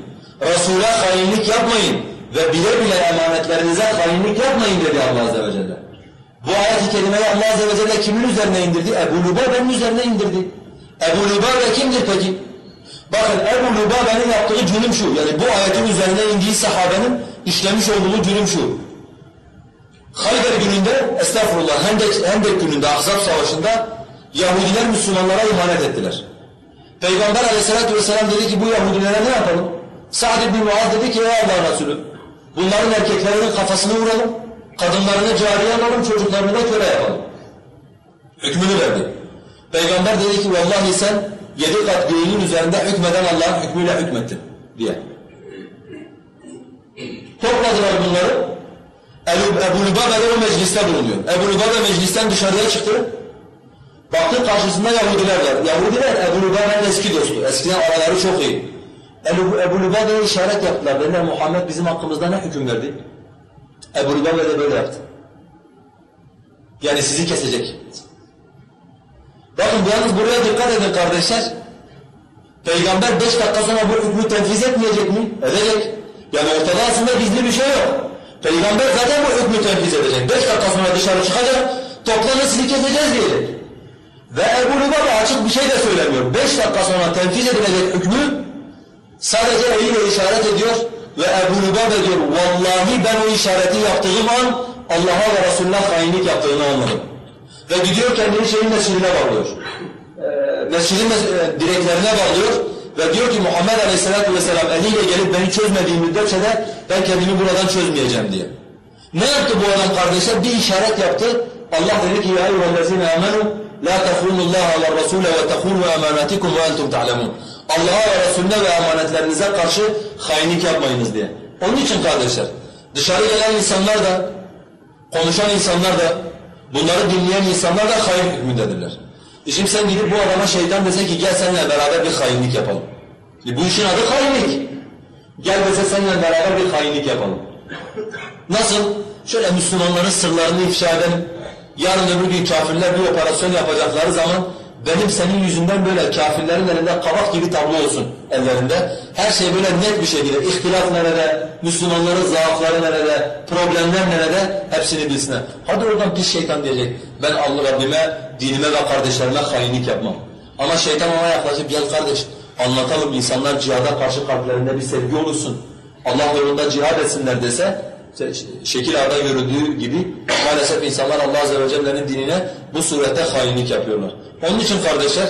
Resul'e hainlik yapmayın ve bile bile emanetlerinize hainlik yapmayın dedi Allah Azze ve Celle. Bu ayet-i kerimeyi Allah Azze ve Celle kimin üzerine indirdi? Ebu Lubabe'nin üzerine indirdi. Ebu Lubabe kimdir peki? Bakın Ebu Lubabe'nin yaptığı cürüm şu, yani bu ayetin üzerine indiği sahabenin işlemiş olduğu cürüm şu. Hayber gününde, estağfurullah, Hendek, Hendek gününde, Ahzab Savaşı'nda Yahudiler Müslümanlara ihanet ettiler. Peygamber aleyhissalatü vesselam dedi ki bu Yahudilere ne yapalım? Sa'd ibn Muaz dedi ki ey Allah Resulü bunların erkeklerinin kafasını vuralım, kadınlarını cariye alalım, çocuklarını da köle yapalım. Hükmünü verdi. Peygamber dedi ki vallahi sen yedi kat göğünün üzerinde hükmeden Allah'ın hükmüyle hükmettin diye. Topladılar bunları. Ebu, Ebu Lübabe de o mecliste bulunuyor. Ebu Lübabe meclisten dışarıya çıktı. Baktı karşısında Yahudiler var. Yahudiler Ebu Lübabe'nin eski dostu. Eskiden araları çok iyi. Ebu, Ebu Lübabe'ye işaret yaptılar. Dediler Muhammed bizim hakkımızda ne hüküm verdi? Ebu Lübabe de böyle yaptı. Yani sizi kesecek. Bakın yalnız buraya dikkat edin kardeşler. Peygamber beş dakika sonra bu hükmü tenfiz etmeyecek mi? Edecek. Yani ortada aslında gizli bir şey yok. Peygamber zaten bu hükmü tenfiz edecek. Beş dakika sonra dışarı çıkacak, toplanın sizi keseceğiz diyecek. Ve Ebu Lübabe açık bir şey de söylemiyor. Beş dakika sonra tenfiz edilecek hükmü sadece eliyle işaret ediyor ve Ebu Lübabe diyor vallahi ben o işareti yaptığım an Allah'a ve Resulüne hainlik yaptığını anladım. Ve gidiyor kendini şeyin mescidine bağlıyor. Ee, mescidin e, direklerine bağlıyor ve diyor ki Muhammed Aleyhisselatü Vesselam eliyle gelip beni çözmediği müddetçe de ben kendimi buradan çözmeyeceğim diye. Ne yaptı bu adam kardeşler? Bir işaret yaptı. Allah dedi ki ya eyyühellezine amenu la tehunullaha ve rasule ve tehunu emanatikum ve entum ta'lemun. Allah'a ve Resulüne ve emanetlerinize karşı hainlik yapmayınız diye. Onun için kardeşler dışarı gelen insanlar da konuşan insanlar da bunları dinleyen insanlar da hain hükmündedirler. E şimdi sen gidip bu adama şeytan dese ki gel seninle beraber bir hainlik yapalım. E bu işin adı hainlik. Gel dese seninle beraber bir hainlik yapalım. Nasıl? Şöyle Müslümanların sırlarını ifşa edelim. Yarın öbür gün kafirler bir operasyon yapacakları zaman benim senin yüzünden böyle kafirlerin elinde kabak gibi tablo olsun ellerinde. Her şey böyle net bir şekilde. İhtilaf nerede, Müslümanların zaafları nerede, problemler nerede hepsini bilsinler. Hadi oradan pis şeytan diyecek. Ben Allah Rabbime, dinime ve kardeşlerime hainlik yapmam. Ama şeytan ona yaklaşıp gel kardeş anlatalım insanlar cihada karşı kalplerinde bir sevgi olursun. Allah yolunda cihad etsinler dese şekil ağda görüldüğü gibi maalesef insanlar Allah Azze ve Celle'nin dinine bu surette hainlik yapıyorlar. Onun için kardeşler,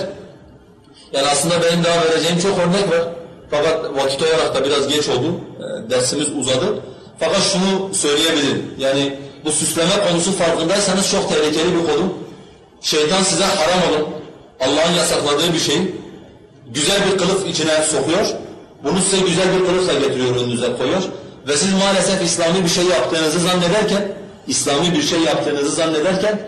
yani aslında benim daha vereceğim çok örnek var. Fakat vakit olarak da biraz geç oldu, e, dersimiz uzadı. Fakat şunu söyleyebilirim, yani bu süsleme konusu farkındaysanız çok tehlikeli bir konu. Şeytan size haram olan, Allah'ın yasakladığı bir şeyi güzel bir kılıf içine sokuyor. Bunu size güzel bir kılıfla getiriyor, önünüze koyuyor. Ve siz maalesef İslami bir şey yaptığınızı zannederken, İslami bir şey yaptığınızı zannederken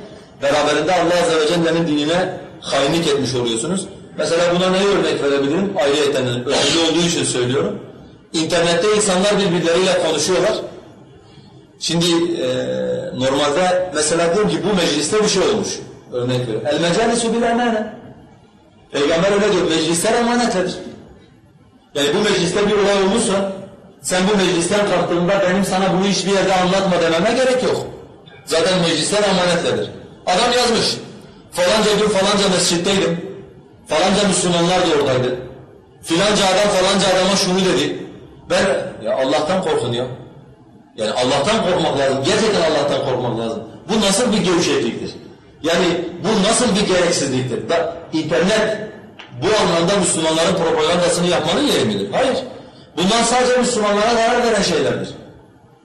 beraberinde Allah Azze ve Celle'nin dinine hainlik etmiş oluyorsunuz. Mesela buna ne örnek verebilirim? Ayrıyeten önemli olduğu için söylüyorum. İnternette insanlar birbirleriyle konuşuyorlar. Şimdi e, normalde mesela diyorum ki bu mecliste bir şey olmuş. Örnek veriyorum. El mecalisu bil emane. Peygamber öyle diyor. Meclisler emanetledir. Yani bu mecliste bir olay olmuşsa sen bu meclisten kalktığında benim sana bunu hiçbir yerde anlatma dememe gerek yok. Zaten meclisler emanetledir. Adam yazmış. Falanca gün falanca mescitteydim. Falanca Müslümanlar da oradaydı. Filanca adam falanca adama şunu dedi. Ben ya Allah'tan korkun ya. Yani Allah'tan korkmak lazım. Gerçekten Allah'tan korkmak lazım. Bu nasıl bir gevşekliktir? Yani bu nasıl bir gereksizliktir? Da, internet bu anlamda Müslümanların propagandasını yapmanın yeri midir? Hayır. Bunlar sadece Müslümanlara zarar veren şeylerdir.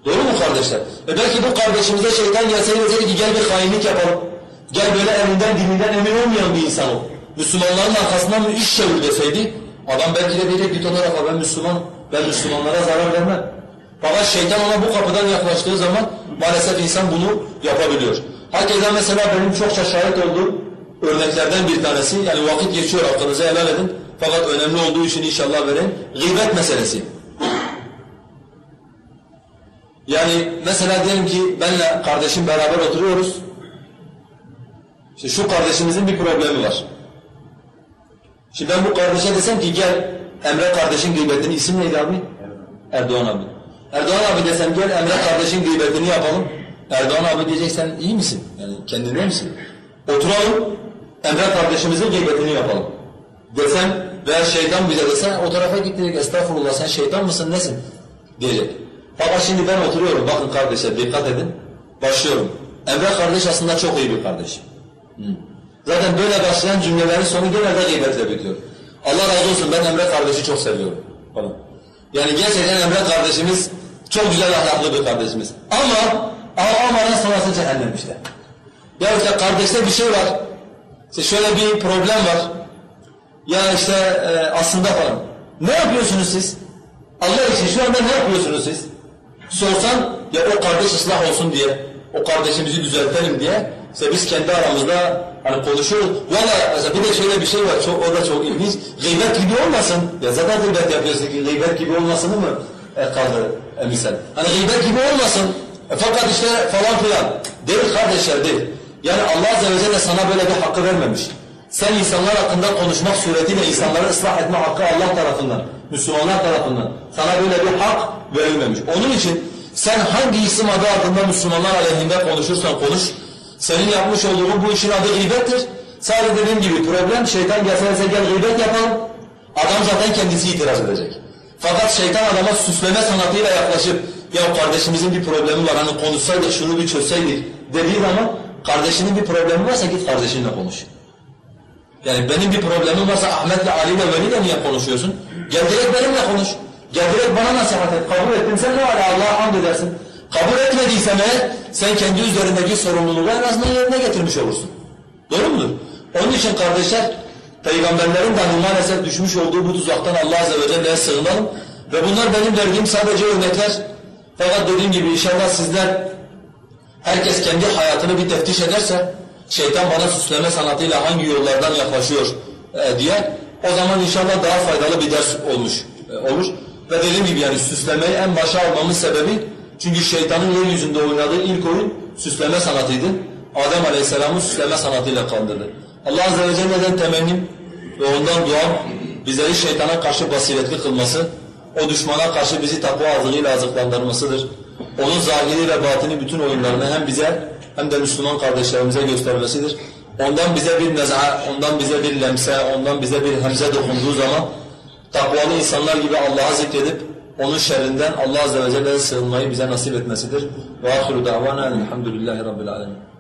Doğru mu kardeşler? E belki bu kardeşimize şeytan gelseydi deseydi ki gel bir hainlik yapalım. Gel böyle elinden dininden emin olmayan bir insan ol. Müslümanların arkasından bir iş çevir deseydi adam belki de diyecek bir tarafa ben Müslüman, ben Müslümanlara zarar vermem. Fakat şeytan ona bu kapıdan yaklaştığı zaman maalesef insan bunu yapabiliyor. Hakeza mesela benim çokça şahit olduğum örneklerden bir tanesi, yani vakit geçiyor hakkınızı helal edin. Fakat önemli olduğu için inşallah vereyim. Gıybet meselesi. Yani mesela diyelim ki benle kardeşim beraber oturuyoruz. İşte şu kardeşimizin bir problemi var. Şimdi ben bu kardeşe desem ki gel Emre kardeşin gıybetini, isim neydi abi? Erdoğan abi. Erdoğan abi desem gel Emre kardeşin gıybetini yapalım. Erdoğan abi diyecek sen iyi misin? Yani kendinde misin? Oturalım Emre kardeşimizin gıybetini yapalım. Desem veya şeytan bize dese o tarafa gittik estağfurullah sen şeytan mısın nesin diyecek. Fakat şimdi ben oturuyorum bakın kardeşler dikkat edin başlıyorum. Emre kardeş aslında çok iyi bir kardeş. Zaten böyle başlayan cümlelerin sonu genelde gıybetle bitiyor. Allah razı olsun ben Emre kardeşi çok seviyorum. Yani gerçekten Emre kardeşimiz çok güzel ahlaklı bir kardeşimiz. Ama ama amanın sonrası cehennem işte. Ya işte kardeşte bir şey var. İşte şöyle bir problem var. Ya işte e, aslında falan. Ne yapıyorsunuz siz? Allah için şu anda ne yapıyorsunuz siz? Sorsan ya o kardeş ıslah olsun diye, o kardeşimizi düzeltelim diye işte biz kendi aramızda hani konuşuyoruz. Valla mesela bir de şöyle bir şey var, çok, o da çok ilginç. Gıybet gibi olmasın. Ya zaten gıybet yapıyorsun ki gıybet gibi olmasını mı e, kaldı e, misal? Hani gıybet gibi olmasın. E, fakat işte falan filan. Değil kardeşler değil. Yani Allah Azze ve Celle sana böyle bir hakkı vermemiş. Sen insanlar hakkında konuşmak suretiyle insanları ıslah etme hakkı Allah tarafından, Müslümanlar tarafından sana böyle bir hak verilmemiş. Onun için sen hangi isim adı altında Müslümanlar aleyhinde konuşursan konuş, senin yapmış olduğun bu işin adı gıybettir. Sadece dediğim gibi problem şeytan gelse dese gel gıybet yapalım. Adam zaten kendisi itiraz edecek. Fakat şeytan adama süsleme sanatıyla yaklaşıp ya kardeşimizin bir problemi var hani konuşsaydık şunu bir çözseydik dediği zaman kardeşinin bir problemi varsa git kardeşinle konuş. Yani benim bir problemim varsa Ahmet'le, Ali'yle, Veli'yle niye konuşuyorsun? Gel direkt benimle konuş. Gel direkt bana nasihat et. Kabul ettin sen ne hala Allah'a hamd edersin. Kabul etmediysen eğer sen kendi üzerindeki sorumluluğu en azından yerine getirmiş olursun. Doğru mudur? Onun için kardeşler peygamberlerin dahi maalesef düşmüş olduğu bu tuzaktan Allah Azze ve Celle'ye sığınalım. Ve bunlar benim verdiğim sadece örnekler. Fakat dediğim gibi inşallah sizler herkes kendi hayatını bir teftiş ederse şeytan bana süsleme sanatıyla hangi yollardan yaklaşıyor e, diye O zaman inşallah daha faydalı bir ders olmuş e, olur. Ve dediğim gibi yani süslemeyi en başa almamın sebebi çünkü şeytanın yeryüzünde oynadığı ilk oyun süsleme sanatıydı. Adem Aleyhisselam'ı süsleme sanatıyla kandırdı. Allah Azze ve Celle'den temennim ve ondan duam bizleri şeytana karşı basiretli kılması, o düşmana karşı bizi takva azığıyla azıklandırmasıdır. Onun zahiri ve batini bütün oyunlarını hem bize hem de Müslüman kardeşlerimize göstermesidir. Ondan bize bir nez'a, ondan bize bir lemse, ondan bize bir hemze dokunduğu zaman takvalı insanlar gibi Allah'a zikredip onun şerrinden Allah Azze ve Celle'ye sığınmayı bize nasip etmesidir. Ve ahiru davana elhamdülillahi rabbil alemin.